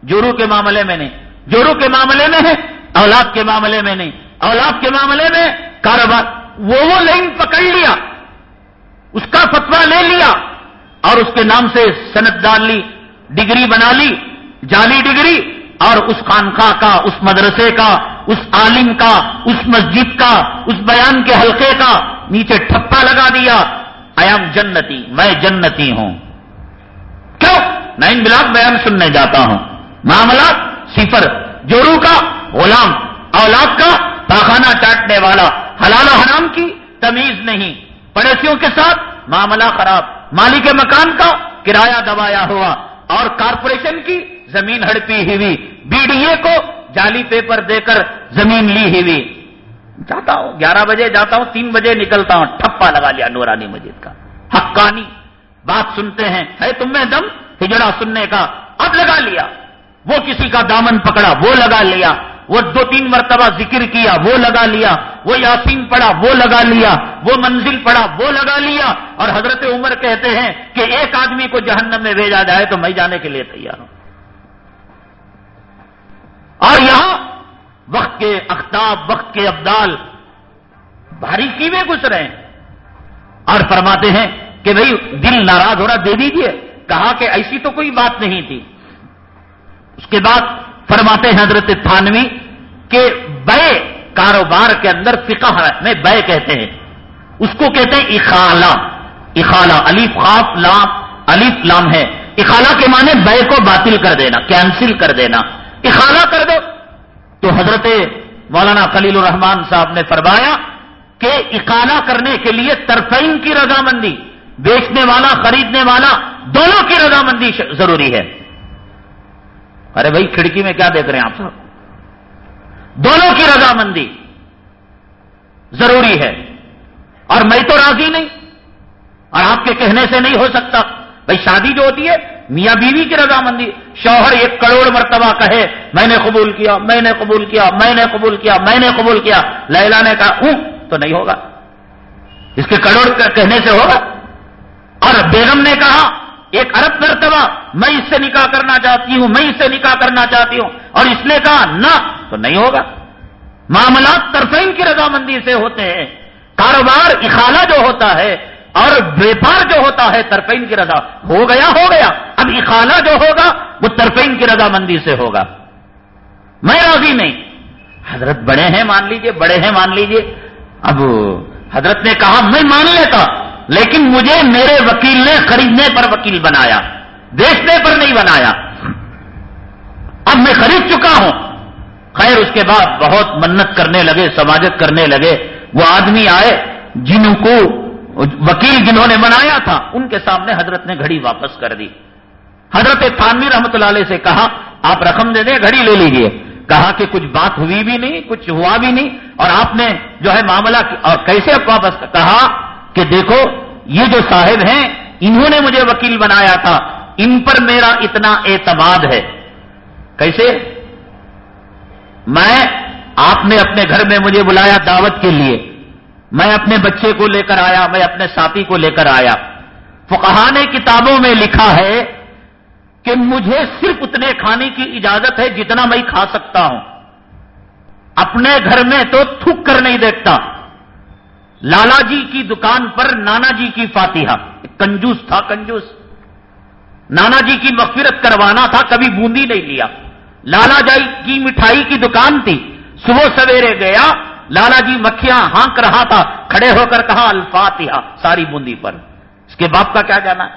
جورو کے معاملے میں نہیں۔ جورو کے معاملے میں ہے، اولاد کے معاملے میں نہیں۔ اولاد کے معاملے میں کاروبار۔ وہ وہ لائن پکڑ لیا۔ اس کا فتوا لے لیا اور اس کے نام سے صنعت ڈال لی۔ ڈگری بنا لی جعلی ڈگری، اور اس خانقاہ کا، اس مدرسے کا، اس عالم کا، اس مسجد کا، اس بیان کے حلقے کا نیچے ٹھپا لگا دیا۔ ایم جنتی، میں جنتی ہوں۔ کیوں؟ میں ان بلاک بیان سننے جاتا ہوں۔ معاملات صفر جورو کا، غلام، اولاد کا، پاخانہ چاٹنے والا، حلال و حرام کی تمیز نہیں۔ پڑوسیوں کے ساتھ معاملہ خراب، مالک مکان کا کرایہ دبایا ہوا۔ اور کارپوریشن کی زمین ہڑپی ہوئی بی ڈی اے کو جعلی پیپر دے کر زمین لی ہوئی جاتا ہوں، گیارہ بجے جاتا ہوں، تین بجے نکلتا ہوں، ٹھپا لگا لیا نورانی مسجد کا۔ حقانی بات سنتے ہیں۔ ہے تم میں دم؟ ہجڑا سننے کا۔ اب لگا لیا۔ وہ کسی کا دامن پکڑا، وہ لگا لیا۔ وہ دو تین مرتبہ ذکر کیا، وہ لگا لیا، وہ یاسین پڑا وہ لگا لیا، وہ منزل پڑا وہ لگا لیا۔ اور حضرت عمر کہتے ہیں کہ ایک آدمی کو جہنم میں بھیجا جائے تو میں جانے کے لیے تیار ہوں۔ اور یہاں وقت کے اختاب، وقت کے ابدال باریکی میں گھس رہے ہیں۔ اور فرماتے ہیں کہ بھئی دل ناراض ہو رہا، دے دیجیے کہا کہ ایسی تو کوئی بات نہیں تھی۔ اس کے بعد فرماتے ہیں حضرت تھانوی کہ بے کاروبار کے اندر فقہ میں بے کہتے ہیں۔ اس کو کہتے ہیں اخالہ۔ اخالہ علیف خاف لام علیف لام ہے۔ اخالہ کے معنی بے کو باطل کر دینا کینسل کر دینا۔ اخالہ کر دو۔ تو حضرت مولانا خلیل الرحمان صاحب نے فرمایا کہ اکالا کرنے کے لیے ترفین کی رضامندی، بیچنے والا، خریدنے والا، دونوں کی رضامندی ضروری ہے۔ ارے بھائی، کھڑکی میں کیا دیکھ رہے ہیں آپ؟ صاحب دونوں کی رضامندی ضروری ہے اور میں تو راضی نہیں اور آپ کے کہنے سے نہیں ہو سکتا۔ بھائی، شادی جو ہوتی ہے، میاں بیوی کی رضامندی، شوہر ایک کروڑ مرتبہ کہے، میں نے قبول کیا، میں نے قبول کیا، میں نے قبول کیا، میں نے قبول کیا۔ لیلا نے کہا ہوں تو نہیں ہوگا۔ اس کے کروڑ کہنے سے ہوگا۔ اور بیگم نے کہا ایک ارب مرتبہ میں اس سے نکاح کرنا چاہتی ہوں، میں اس سے نکاح کرنا چاہتی ہوں، اور اس نے کہا نہ، تو نہیں ہوگا۔ معاملات طرفین کی رضامندی سے ہوتے ہیں۔ کاروبار اخالہ جو ہوتا ہے اور ویپار جو ہوتا ہے ترفین کی رضا ہو گیا ہو گیا۔ اب اخالہ جو ہوگا، وہ ترفین کی رضامندی سے ہوگا۔ میں راضی نہیں۔ حضرت بڑے ہیں، مان لیجیے، بڑے ہیں، مان لیجیے۔ اب حضرت نے کہا، میں مان لیتا۔ لیکن مجھے میرے وکیل نے خریدنے پر وکیل بنایا، بیچنے پر نہیں بنایا۔ اب میں خرید چکا ہوں۔ خیر، اس کے بعد بہت منت کرنے لگے، سماجت کرنے لگے۔ وہ آدمی آئے، جن کو وکیل جنہوں نے بنایا تھا، ان کے سامنے حضرت نے گھڑی واپس کر دی۔ حضرت تھانوی رحمت اللہ علیہ سے کہا، آپ رقم دے دیں، گھڑی لے لیجیے۔ کہا کہ کچھ بات ہوئی بھی نہیں، کچھ ہوا بھی نہیں، اور آپ نے جو ہے معاملہ اور کیسے واپس کہا کہ دیکھو، یہ جو صاحب ہیں، انہوں نے مجھے وکیل بنایا تھا۔ ان پر میرا اتنا اعتماد ہے۔ کیسے؟ میں، آپ نے اپنے گھر میں مجھے بلایا دعوت کے لیے۔ میں اپنے بچے کو لے کر آیا، میں اپنے ساتھی کو لے کر آیا۔ فقہ نے کتابوں میں لکھا ہے کہ مجھے صرف اتنے کھانے کی اجازت ہے جتنا میں کھا سکتا ہوں۔ اپنے گھر میں تو تھک کر نہیں دیکھتا۔ لالا جی کی دکان پر نانا جی کی فاتحہ۔ کنجوس تھا کنجوس۔ نانا جی کی مغفرت کروانا تھا، کبھی بوندی نہیں لیا۔ لالا جی کی مٹھائی کی دکان تھی۔ صبح سویرے گیا، لالا جی مکھیاں ہانک رہا تھا۔ کھڑے ہو کر کہا، الفاتحہ، ساری بوندی پر۔ اس کے باپ کا کیا جانا؟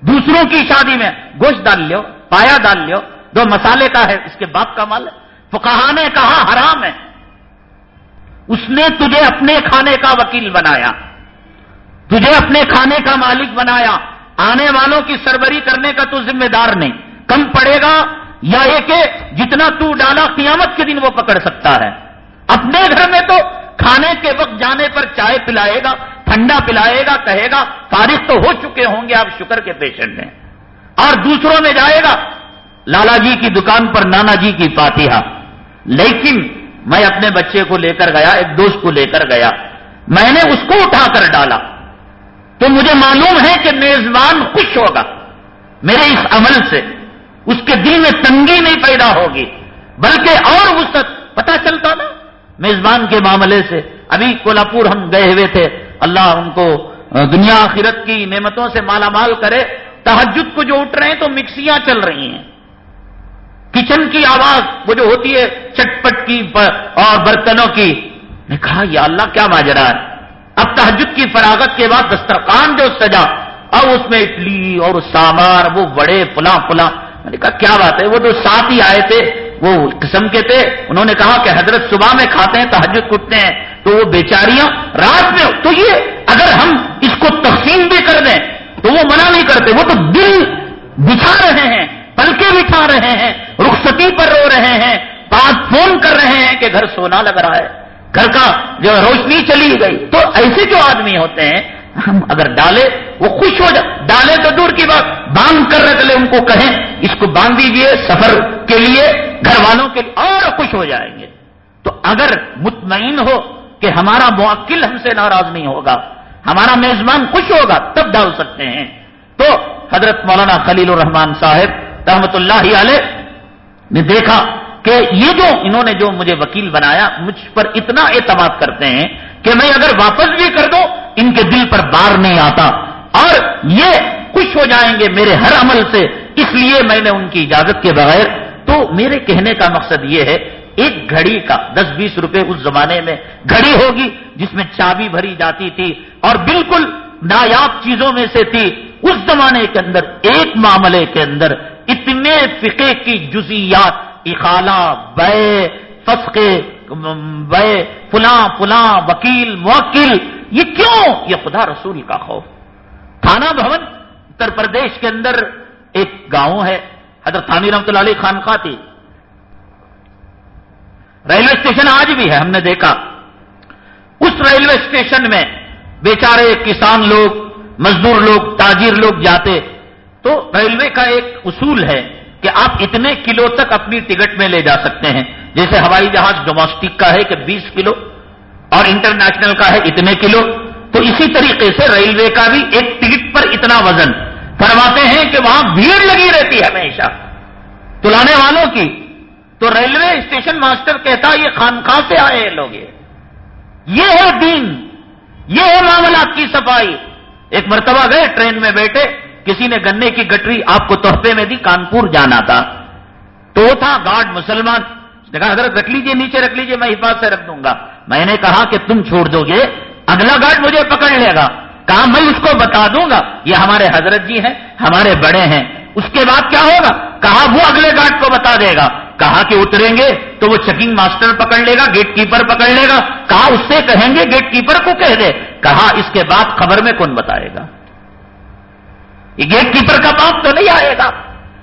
دوسروں کی شادی میں گوشت ڈال لو پایا ڈال لو دو مسالے کا ہے، اس کے باپ کا مال۔ فکہ نے کہا، حرام ہے۔ اس نے تجھے اپنے کھانے کا وکیل بنایا، تجھے اپنے کھانے کا مالک بنایا، آنے والوں کی سربری کرنے کا تو ذمہ دار نہیں۔ کم پڑے گا یا یہ کہ جتنا تو ڈالا قیامت کے دن وہ پکڑ سکتا ہے۔ اپنے گھر میں تو کھانے کے وقت جانے پر چائے پلائے گا، ٹھنڈا پلائے گا، کہے گا فارغ تو ہو چکے ہوں گے، آپ شکر کے پیشنٹ ہیں۔ اور دوسروں میں جائے گا، لالا جی کی دکان پر نانا جی کی فاتحہ۔ لیکن میں اپنے بچے کو لے کر گیا، ایک دوست کو لے کر گیا۔ میں نے اس کو اٹھا کر ڈالا۔ تو مجھے معلوم ہے کہ میزبان خوش ہوگا۔ میرے اس عمل سے اس کے دل میں تنگی نہیں پیدا ہوگی، بلکہ اور وسط پتا چلتا نا، میزبان کے معاملے سے۔ ابھی کولہاپور ہم گئے ہوئے تھے۔ اللہ ان کو دنیا آخرت کی نعمتوں سے مالا مال کرے۔ تحجد کو جو اٹھ رہے ہیں تو مکسیاں چل رہی ہیں۔ کچن کی آواز وہ جو ہوتی ہے چٹپٹ کی اور برتنوں کی۔ نے کہا، یا اللہ، کیا ماجرا ہے؟ اب تحجد کی فراغت کے بعد دسترخوان جو سجا، اب اس میں اٹلی اور سامار وہ بڑے پلا پلا میں نے کہا، کیا بات ہے؟ وہ جو ساتھ ہی آئے تھے، وہ قسم کے تھے۔ انہوں نے کہا کہ حضرت صبح میں کھاتے ہیں تحجد کٹتے ہیں۔ تو وہ بیچاریاں رات میں، تو یہ اگر ہم اس کو تقسیم بھی کر دیں، تو وہ منع نہیں کرتے، وہ تو دل بچھا رہے ہیں۔ پلکے بٹھا رہے ہیں، رخصتی پر رو رہے ہیں پاس فون کر رہے ہیں کہ گھر سونا لگ رہا ہے۔ گھر کا جو روشنی چلی گئی۔ تو ایسے جو آدمی ہوتے ہیں، ہم اگر ڈالے وہ خوش ہو جائے۔ ڈالے تو دور کی بات۔ باندھ کر رکھ لے ان کو کہیں۔ اس کو باندھ دیجیے سفر کے لیے۔ گھر والوں کے لیے اور خوش ہو جائیں گے۔ تو اگر مطمئن ہو کہ ہمارا موکل ہم سے ناراض نہیں ہوگا، ہمارا میزبان خوش ہوگا، تب ڈال سکتے ہیں۔ تو حضرت مولانا خلیل الرحمان صاحب رحمت اللہ علیہ نے دیکھا کہ یہ جو انہوں نے جو مجھے وکیل بنایا، مجھ پر اتنا اعتماد کرتے ہیں کہ میں اگر واپس بھی کر دو ان کے دل پر بار نہیں آتا۔ اور یہ خوش ہو جائیں گے میرے ہر عمل سے، اس لیے میں نے ان کی اجازت کے بغیر۔ تو میرے کہنے کا مقصد یہ ہے، ایک گھڑی کا، دس بیس روپے اس زمانے میں گھڑی ہوگی جس میں چابی بھری جاتی تھی اور بالکل نایاب چیزوں میں سے تھی۔ اس زمانے کے اندر، ایک معاملے کے اندر اتنے فقے کی جزیات اخالہ بے، فسقے، بے، فلاں فلاں، وکیل، موکل، یہ کیوں؟ یہ خدا رسول کا خوف۔ تھانہ بھون، اتر پردیش کے اندر ایک گاؤں ہے، حضرت تھانی رحمت اللہ علیہ خانخواہ تھی۔ ریلوے اسٹیشن آج بھی ہے، ہم نے دیکھا۔ اس ریلوے اسٹیشن میں بیچارے کسان لوگ، مزدور لوگ، تاجر لوگ جاتے۔ تو ریلوے کا ایک اصول ہے کہ آپ اتنے کلو تک اپنی ٹکٹ میں لے جا سکتے ہیں۔ جیسے ہوائی جہاز ڈومسٹک کا ہے کہ بیس کلو اور انٹرنیشنل کا ہے اتنے کلو۔ تو اسی طریقے سے ریلوے کا بھی ایک ٹکٹ پر اتنا وزن۔ فرماتے ہیں کہ وہاں بھیڑ لگی رہتی ہے ہمیشہ۔ تلانے والوں کی۔ تو ریلوے اسٹیشن ماسٹر کہتا یہ خانخواہ سے آئے ہیں لوگ یہ ہے دین۔ یہ ہے معاملات کی صفائی۔ ایک مرتبہ گئے، ٹرین میں بیٹھے۔ کسی نے گنے کی گٹری آپ کو تحفے میں دی، کانپور جانا تھا۔ تو تھا گارڈ مسلمان۔ نے کہا، حضرت رکھ لیجیے، نیچے رکھ لیجیے، میں حفاظت سے رکھ دوں گا۔ میں نے کہا کہ تم چھوڑ دو گے، اگلا گارڈ مجھے پکڑ لے گا۔ کہا، میں اس کو بتا دوں گا۔ یہ ہمارے حضرت جی ہیں، ہمارے بڑے ہیں۔ اس کے بعد کیا ہوگا؟ کہا، وہ اگلے گارڈ کو بتا دے گا۔ کہا کہ اتریں گے تو وہ چیکنگ ماسٹر پکڑ لے گا، گیٹ کیپر پکڑ لے گا۔ کہا، اس سے کہیں گے، گیٹ کیپر کو کہہ دے۔ کہا، اس کے بعد خبر میں کون بتائے گا؟ یہ گیٹ کیپر کا بات تو نہیں آئے گا۔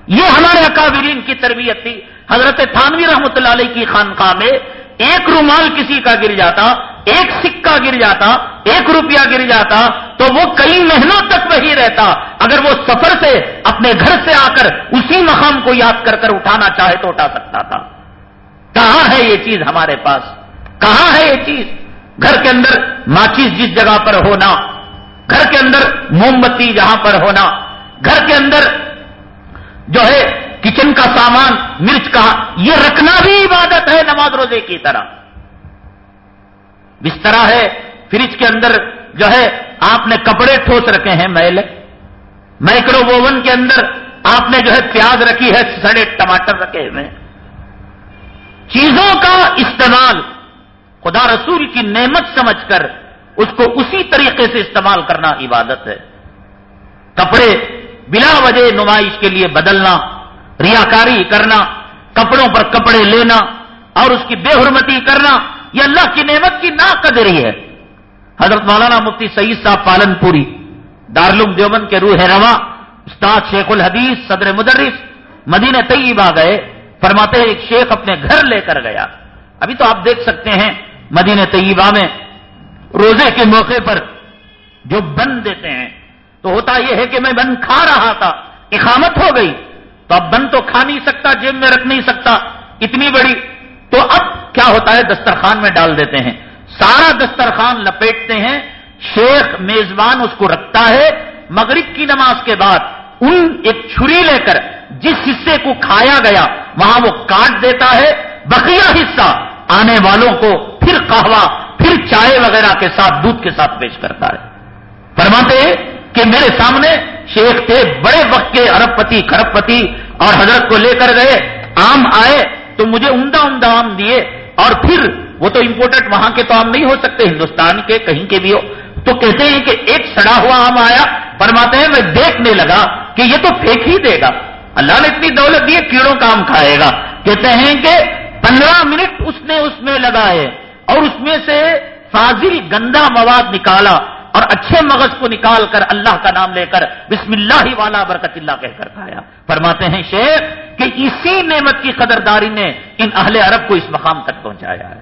یہ ہمارے اکابرین کی تربیت تھی۔ حضرت تھانوی رحمت اللہ علیہ کی خانقاہ میں ایک رومال کسی کا گر جاتا، ایک سکہ گر جاتا، ایک روپیہ گر جاتا، تو وہ کئی مہینوں تک وہی رہتا۔ اگر وہ سفر سے اپنے گھر سے آ کر اسی مقام کو یاد کر کر اٹھانا چاہے تو اٹھا سکتا تھا۔ کہاں ہے یہ چیز ہمارے پاس؟ کہاں ہے یہ چیز؟ گھر کے اندر ماچیز جس جگہ پر ہونا گھر کے اندر موم بتی جہاں پر ہونا، گھر کے اندر جو ہے کچن کا سامان، مرچ کا، یہ رکھنا بھی عبادت ہے نماز روزے کی طرح۔ بسترا ہے، فریج کے اندر جو ہے آپ نے کپڑے ٹھوس رکھے ہیں، میل مائکرو اوون کے اندر آپ نے جو ہے پیاز رکھی ہے، سڑے ٹماٹر رکھے ہوئے چیزوں کا استعمال خدا رسول کی نعمت سمجھ کر اس کو اسی طریقے سے استعمال کرنا عبادت ہے۔ کپڑے بلا وجہ نمائش کے لیے بدلنا، ریاکاری کرنا، کپڑوں پر کپڑے لینا اور اس کی بے حرمتی کرنا یہ اللہ کی نعمت کی نا قدری ہے۔ حضرت مولانا مفتی سعید صاحب پالن پوری دارالعلوم دیوبند کے روح روا استاد شیخ الحدیث صدر مدرس، مدینہ طیبہ گئے، فرماتے ایک شیخ اپنے گھر لے کر گیا۔ ابھی تو آپ دیکھ سکتے ہیں مدینہ طیبہ میں روزے کے موقع پر جو بند دیتے ہیں، تو ہوتا یہ ہے کہ میں بند کھا رہا تھا، اقامت ہو گئی، تو اب بند تو کھا نہیں سکتا، جیب میں رکھ نہیں سکتا، اتنی بڑی۔ تو اب کیا ہوتا ہے؟ دسترخوان میں ڈال دیتے ہیں۔ سارا دسترخوان لپیٹتے ہیں، شیخ میزبان اس کو رکھتا ہے۔ مغرب کی نماز کے بعد ان ایک چھری لے کر جس حصے کو کھایا گیا، وہاں وہ کاٹ دیتا ہے۔ بقیہ حصہ آنے والوں کو پھر قہوہ پھر چائے وغیرہ کے ساتھ، دودھ کے ساتھ پیش کرتا ہے۔ فرماتے ہیں کہ میرے سامنے شیخ تھے، بڑے وقت کے ارب پتی کھرب پتی اور حضرت کو لے کر گئے۔ آم آئے تو مجھے عمدہ عمدہ آم دیے۔ اور پھر وہ تو امپورٹنٹ وہاں کے تو آم نہیں ہو سکتے، ہندوستان کے، کہیں کے بھی ہو۔ تو کہتے ہیں کہ ایک سڑا ہوا آم آیا۔ فرماتے ہیں، میں دیکھنے لگا کہ یہ تو پھینک ہی دے گا۔ اللہ نے اتنی دولت دی، کیڑوں کا آم کھائے گا۔ کہتے ہیں کہ پندرہ منٹ اس نے اس میں لگائے۔ اور اس میں سے فاضل گندا مواد نکالا اور اچھے مغز کو نکال کر اللہ کا نام لے کر بسم اللہ ہی والا برکت اللہ کہہ کر کھایا۔ فرماتے ہیں شیخ کہ اسی نعمت کی قدرداری نے ان اہل عرب کو اس مقام تک پہنچایا ہے۔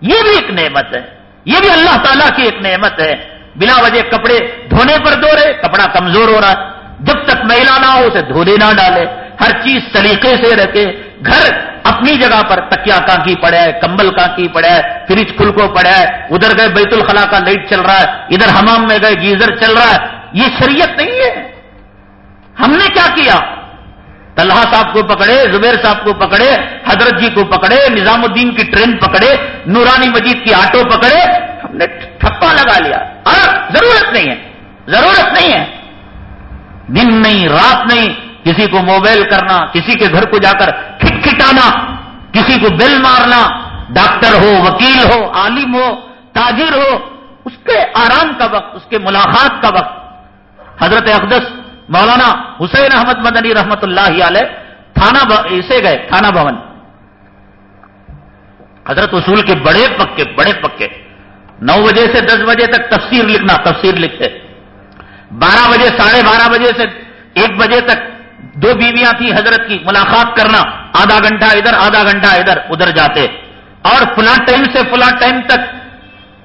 یہ بھی ایک نعمت ہے۔ یہ بھی اللہ تعالیٰ کی ایک نعمت ہے۔ بلا وجہ کپڑے دھونے پر دو رہے کپڑا کمزور ہو رہا ہے۔ جب تک میلا نہ ہو، اسے دھونے نہ ڈالے۔ ہر چیز سلیقے سے رکھے۔ گھر اپنی جگہ پر تکیا کا کی پڑے، کمبل کا کی پڑے، فریج کھل کو پڑے، ادھر گئے بیت الخلا کا لائٹ چل رہا ہے، ادھر حمام میں گئے گیزر چل رہا ہے، یہ شریعت نہیں ہے۔ ہم نے کیا کیا؟ طلحہ صاحب کو پکڑے، زبیر صاحب کو پکڑے، حضرت جی کو پکڑے، نظام الدین کی ٹرین پکڑے، نورانی مجید کی آٹو پکڑے، ہم نے ٹھپا لگا لیا۔ ہاں، ضرورت نہیں ہے، ضرورت نہیں ہے۔ دن نہیں، رات نہیں کسی کو موبائل کرنا، کسی کے گھر کو جا کر کھٹ کھٹانا کسی کو بل مارنا، ڈاکٹر ہو، وکیل ہو، عالم ہو، تاجر ہو، اس کے آرام کا وقت، اس کے ملاقات کا وقت۔ حضرت اقدس، مولانا حسین احمد مدنی رحمت اللہ علیہ، تھانہ اسے گئے، تھانہ بھون۔ حضرت اصول کے بڑے پکے بڑے پکے۔ نو بجے سے دس بجے تک تفسیر لکھنا، تفسیر لکھتے بارہ بجے، ساڑھے بارہ بجے سے ایک بجے تک دو بیویاں تھیں حضرت کی، ملاقات کرنا، آدھا گھنٹہ ادھر، آدھا گھنٹہ ادھر ادھر جاتے۔ اور فلاں ٹائم سے فلاں ٹائم تک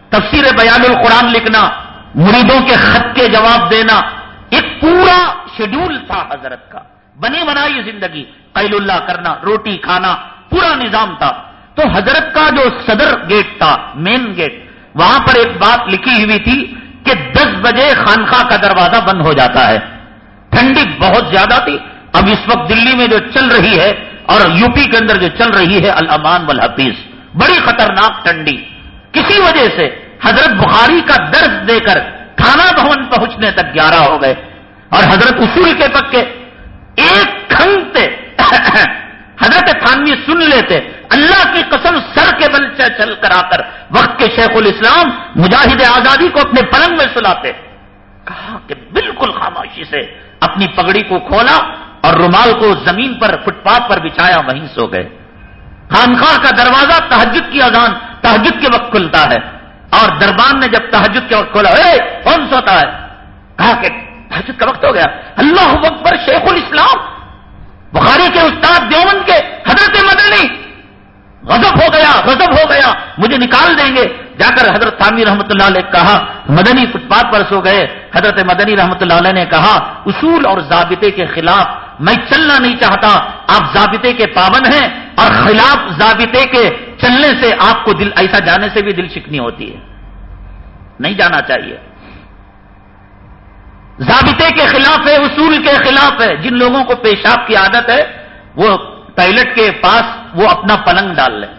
تفسیر بیان القرآن لکھنا، مریدوں کے خط کے جواب دینا۔ ایک پورا شیڈول تھا حضرت کا۔ بنی بنائی زندگی، قیل اللہ کرنا، روٹی کھانا، پورا نظام تھا۔ تو حضرت کا جو صدر گیٹ تھا، مین گیٹ، وہاں پر ایک بات لکھی ہوئی تھی کہ دس بجے خانخواہ کا دروازہ بند ہو جاتا ہے۔ ٹھنڈی بہت زیادہ تھی۔ اب اس وقت دلی میں جو چل رہی ہے اور یو پی کے اندر جو چل رہی ہے الامان والحفیظ، بڑی خطرناک ٹھنڈی کسی وجہ سے حضرت بخاری کا درد دے کر تھانہ بھون پہنچنے تک گیارہ ہو گئے اور حضرت اصول کے پکے ایک کھنگتے *coughs* حضرت تھانوی سن لیتے، اللہ کی قسم سر کے بل چل کر آ کر وقت کے شیخ الاسلام مجاہد آزادی کو اپنے پلنگ میں سلاتے۔ کہا کہ بالکل خاموشی سے اپنی پگڑی کو کھولا اور رومال کو زمین پر، فٹ پاتھ پر بچھایا، وہیں سو گئے۔ خانخواہ کا دروازہ تحجد کی اذان تحجد کے وقت کھلتا ہے۔ اور دربان نے جب تحجد کے وقت کھولا، اے، کون سوتا ہے؟ کہا کہ تحجد کا وقت ہو گیا۔ اللہ اکبر، شیخ الاسلام، بخاری کے استاد دیومن کے حضرت مدنی۔ غضب ہو گیا، غضب ہو گیا۔ مجھے نکال دیں گے۔ جا کر حضرت تعمیر رحمۃ اللہ علیہ کہا، مدنی فٹ پاتھ پر سو گئے۔ حضرت مدنی رحمۃ اللہ علیہ نے کہا، اصول اور ضابطے کے خلاف میں چلنا نہیں چاہتا، آپ ضابطے کے پابند ہیں اور خلاف ضابطے کے چلنے سے آپ کو دل، ایسا جانے سے بھی دل شکنی ہوتی ہے۔ نہیں جانا چاہیے۔ ضابطے کے خلاف ہے، اصول کے خلاف ہے۔ جن لوگوں کو پیشاب کی عادت ہے، وہ ٹوائلٹ کے پاس وہ اپنا پلنگ ڈال لیں۔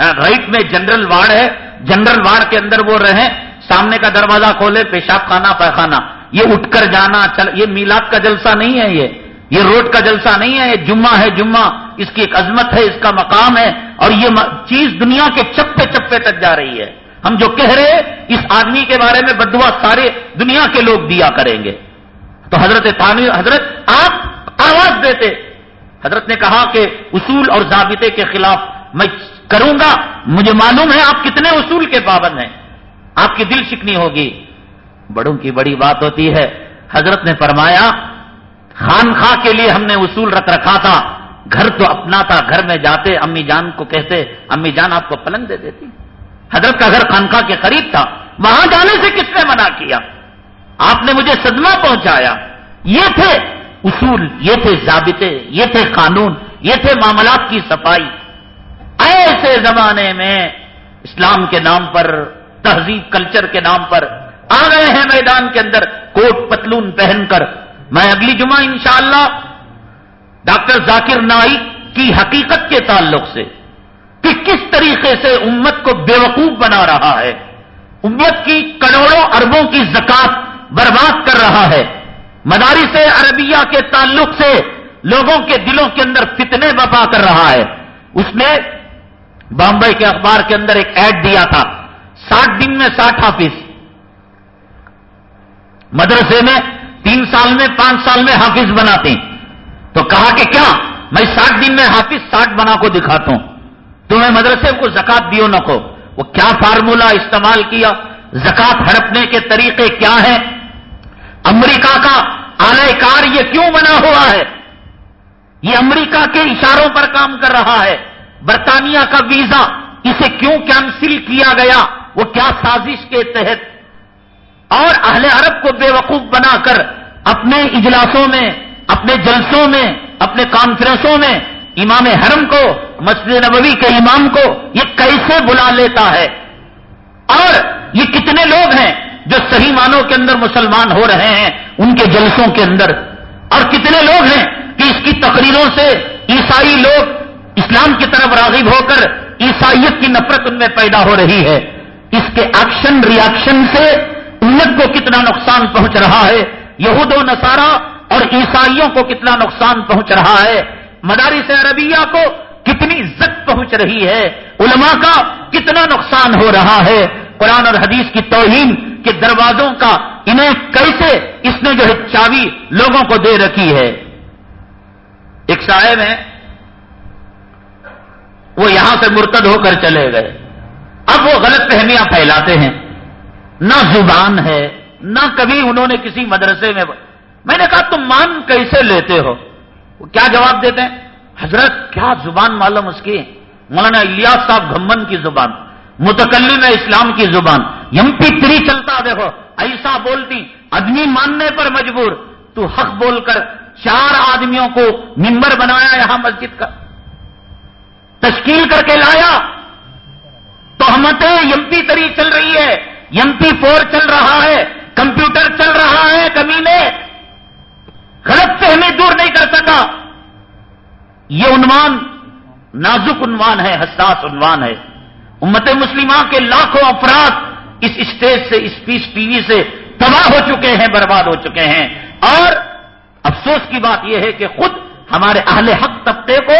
ہاں، رائٹ میں جنرل وارڈ ہے، جنرل وارڈ کے اندر وہ رہیں، سامنے کا دروازہ کھولے پیشاب خانہ پیخانہ یہ اٹھ کر جانا، چل، یہ میلاد کا جلسہ نہیں ہے یہ۔ یہ روڈ کا جلسہ نہیں ہے، یہ جمعہ ہے، جمعہ۔ اس کی ایک عظمت ہے، اس کا مقام ہے۔ اور یہ چیز دنیا کے چپے چپے تک جا رہی ہے۔ ہم جو کہہ رہے اس آدمی کے بارے میں بدوا سارے دنیا کے لوگ دیا کریں گے۔ تو حضرت تعمیر حضرت آپ آواز دیتے۔ حضرت نے کہا کہ اصول اور ضابطے کے خلاف میں کروں گا۔ مجھے معلوم ہے آپ کتنے اصول کے پابند ہیں۔ آپ کی دل شکنی ہوگی۔ بڑوں کی بڑی بات ہوتی ہے۔ حضرت نے فرمایا خان خواہ کے لیے ہم نے اصول رکھ رکھا تھا۔ گھر تو اپنا تھا، گھر میں جاتے امی جان کو کہتے، امی جان آپ کو پلنگ دے دیتی۔ حضرت کا گھر خانخواہ کے قریب تھا۔ وہاں جانے سے کس نے منع کیا؟ آپ نے مجھے صدمہ پہنچایا۔ یہ تھے اصول، یہ تھے ضابطے، یہ تھے قانون، یہ تھے معاملات کی صفائی۔ ایسے زمانے میں اسلام کے نام پر، تہذیب کلچر کے نام پر آ گئے ہیں میدان کے اندر۔ کوٹ پتلون پہن کر میں اگلی جمعہ انشاءاللہ ڈاکٹر ذاکر نائک کی حقیقت کے تعلق سے کہ کس طریقے سے امت کو بیوقوف بنا رہا ہے، امت کی کروڑوں اربوں کی زکات برباد کر رہا ہے۔ مدارس عربیہ کے تعلق سے لوگوں کے دلوں کے اندر فتنے بپا کر رہا ہے۔ اس نے بامبئی کے اخبار کے اندر ایک ایڈ دیا تھا، ساٹھ دن میں ساٹھ حافظ۔ مدرسے میں تین سال میں، پانچ سال میں حافظ بناتے تو کہا کہ کیا؟ میں ساٹھ دن میں حافظ ساٹھ بنا کو دکھاتا ہوں۔ تو میں مدرسے کو زکات دیو نہ کو۔ وہ کیا فارمولا استعمال کیا؟ زکات ہڑپنے کے طریقے کیا ہیں؟ امریکہ کا آلے کار یہ کیوں بنا ہوا ہے؟ یہ امریکہ کے اشاروں پر کام کر رہا ہے۔ برطانیہ کا ویزا، اسے کیوں کینسل کیا گیا؟ وہ کیا سازش کے تحت اور اہل عرب کو بے وقوف بنا کر اپنے اجلاسوں میں، اپنے جلسوں میں، اپنے کانفرنسوں میں امام حرم کو، مسجد نبوی کے امام کو یہ کیسے بلا لیتا ہے؟ اور یہ کتنے لوگ ہیں جو صحیح معنوں کے اندر مسلمان ہو رہے ہیں ان کے جلسوں کے اندر؟ اور کتنے لوگ ہیں کہ اس کی تقریروں سے عیسائی لوگ اسلام کی طرف راغب ہو کر عیسائیت کی نفرت ان میں پیدا ہو رہی ہے؟ اس کے ایکشن ریاکشن سے امت کو کتنا نقصان پہنچ رہا ہے، یہود و نصارہ اور عیسائیوں کو کتنا نقصان پہنچ رہا ہے۔ مدارس عربیہ کو کتنی عزت پہنچ رہی ہے۔ علماء کا کتنا نقصان ہو رہا ہے۔ قرآن اور حدیث کی توہین کے دروازوں کا انہیں کیسے اس نے جو ہے چاوی لوگوں کو دے رکھی ہے۔ ایک صاحب ہیں، وہ یہاں سے مرتد ہو کر چلے گئے۔ اب وہ غلط فہمیاں پھیلاتے ہیں۔ نہ زبان ہے، نہ کبھی انہوں نے کسی مدرسے میں میں نے کہا، تم مان کیسے لیتے ہو؟ وہ کیا جواب دیتے ہیں؟ حضرت، کیا زبان معلوم اس کی؟ مولانا الیاس صاحب گھمن کی زبان، متکلم اسلام کی زبان، یم پی تری چلتا دیکھو ایسا بولتی، آدمی ماننے پر مجبور، تو حق بول کر چار آدمیوں کو ممبر بنایا یہاں مسجد کا۔ تشکیل کر کے لایا۔ تو ہمتیں یم پی تری چل رہی ہے۔ یم پی فور چل رہا ہے، کمپیوٹر چل رہا ہے کمینے غلط سے ہمیں دور نہیں کر سکا۔ یہ عنوان نازک عنوان ہے، حساس عنوان ہے۔ امت مسلمہ کے لاکھوں افراد اس اسٹیج سے، اس پیس ٹی وی سے تباہ ہو چکے ہیں، برباد ہو چکے ہیں۔ اور افسوس کی بات یہ ہے کہ خود ہمارے اہل حق طبقے کو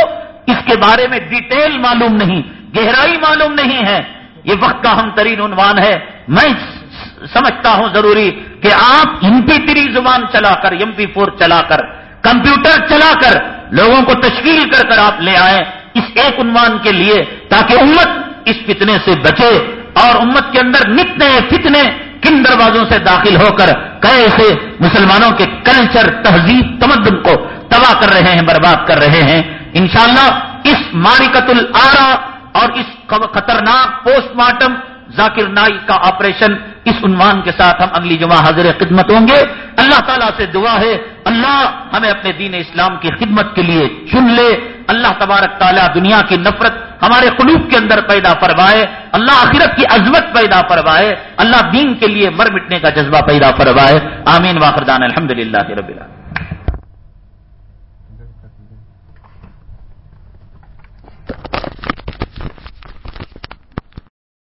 اس کے بارے میں ڈیٹیل معلوم نہیں، گہرائی معلوم نہیں ہے۔ یہ وقت کا ہم ترین عنوان ہے۔ میں سمجھتا ہوں ضروری کہ آپ ایم پی تری زبان چلا کر ایم پی فور چلا کر، کمپیوٹر چلا کر لوگوں کو تشکیل کر کر آپ لے آئیں اس ایک عنوان کے لیے تاکہ امت اس فتنے سے بچے اور امت کے اندر نت نئے فتنے کن دروازوں سے داخل ہو کر کیسے مسلمانوں کے کلچر، تہذیب، تمدن کو تباہ کر رہے ہیں، برباد کر رہے ہیں۔ انشاءاللہ اس مارکت العرا اور اس خطرناک پوسٹ مارٹم ذاکر نائی کا آپریشن اس عنوان کے ساتھ ہم اگلی جمعہ حاضر خدمت ہوں گے۔ اللہ تعالیٰ سے دعا ہے، اللہ ہمیں اپنے دین اسلام کی خدمت کے لیے چن لے۔ اللہ تبارک تعالیٰ دنیا کی نفرت ہمارے قلوب کے اندر پیدا فرمائے، اللہ آخرت کی عظمت پیدا فرمائے، اللہ دین کے لیے مر مٹنے کا جذبہ پیدا فرمائے۔ آمین۔ واخردان الحمد للہ رب اللہ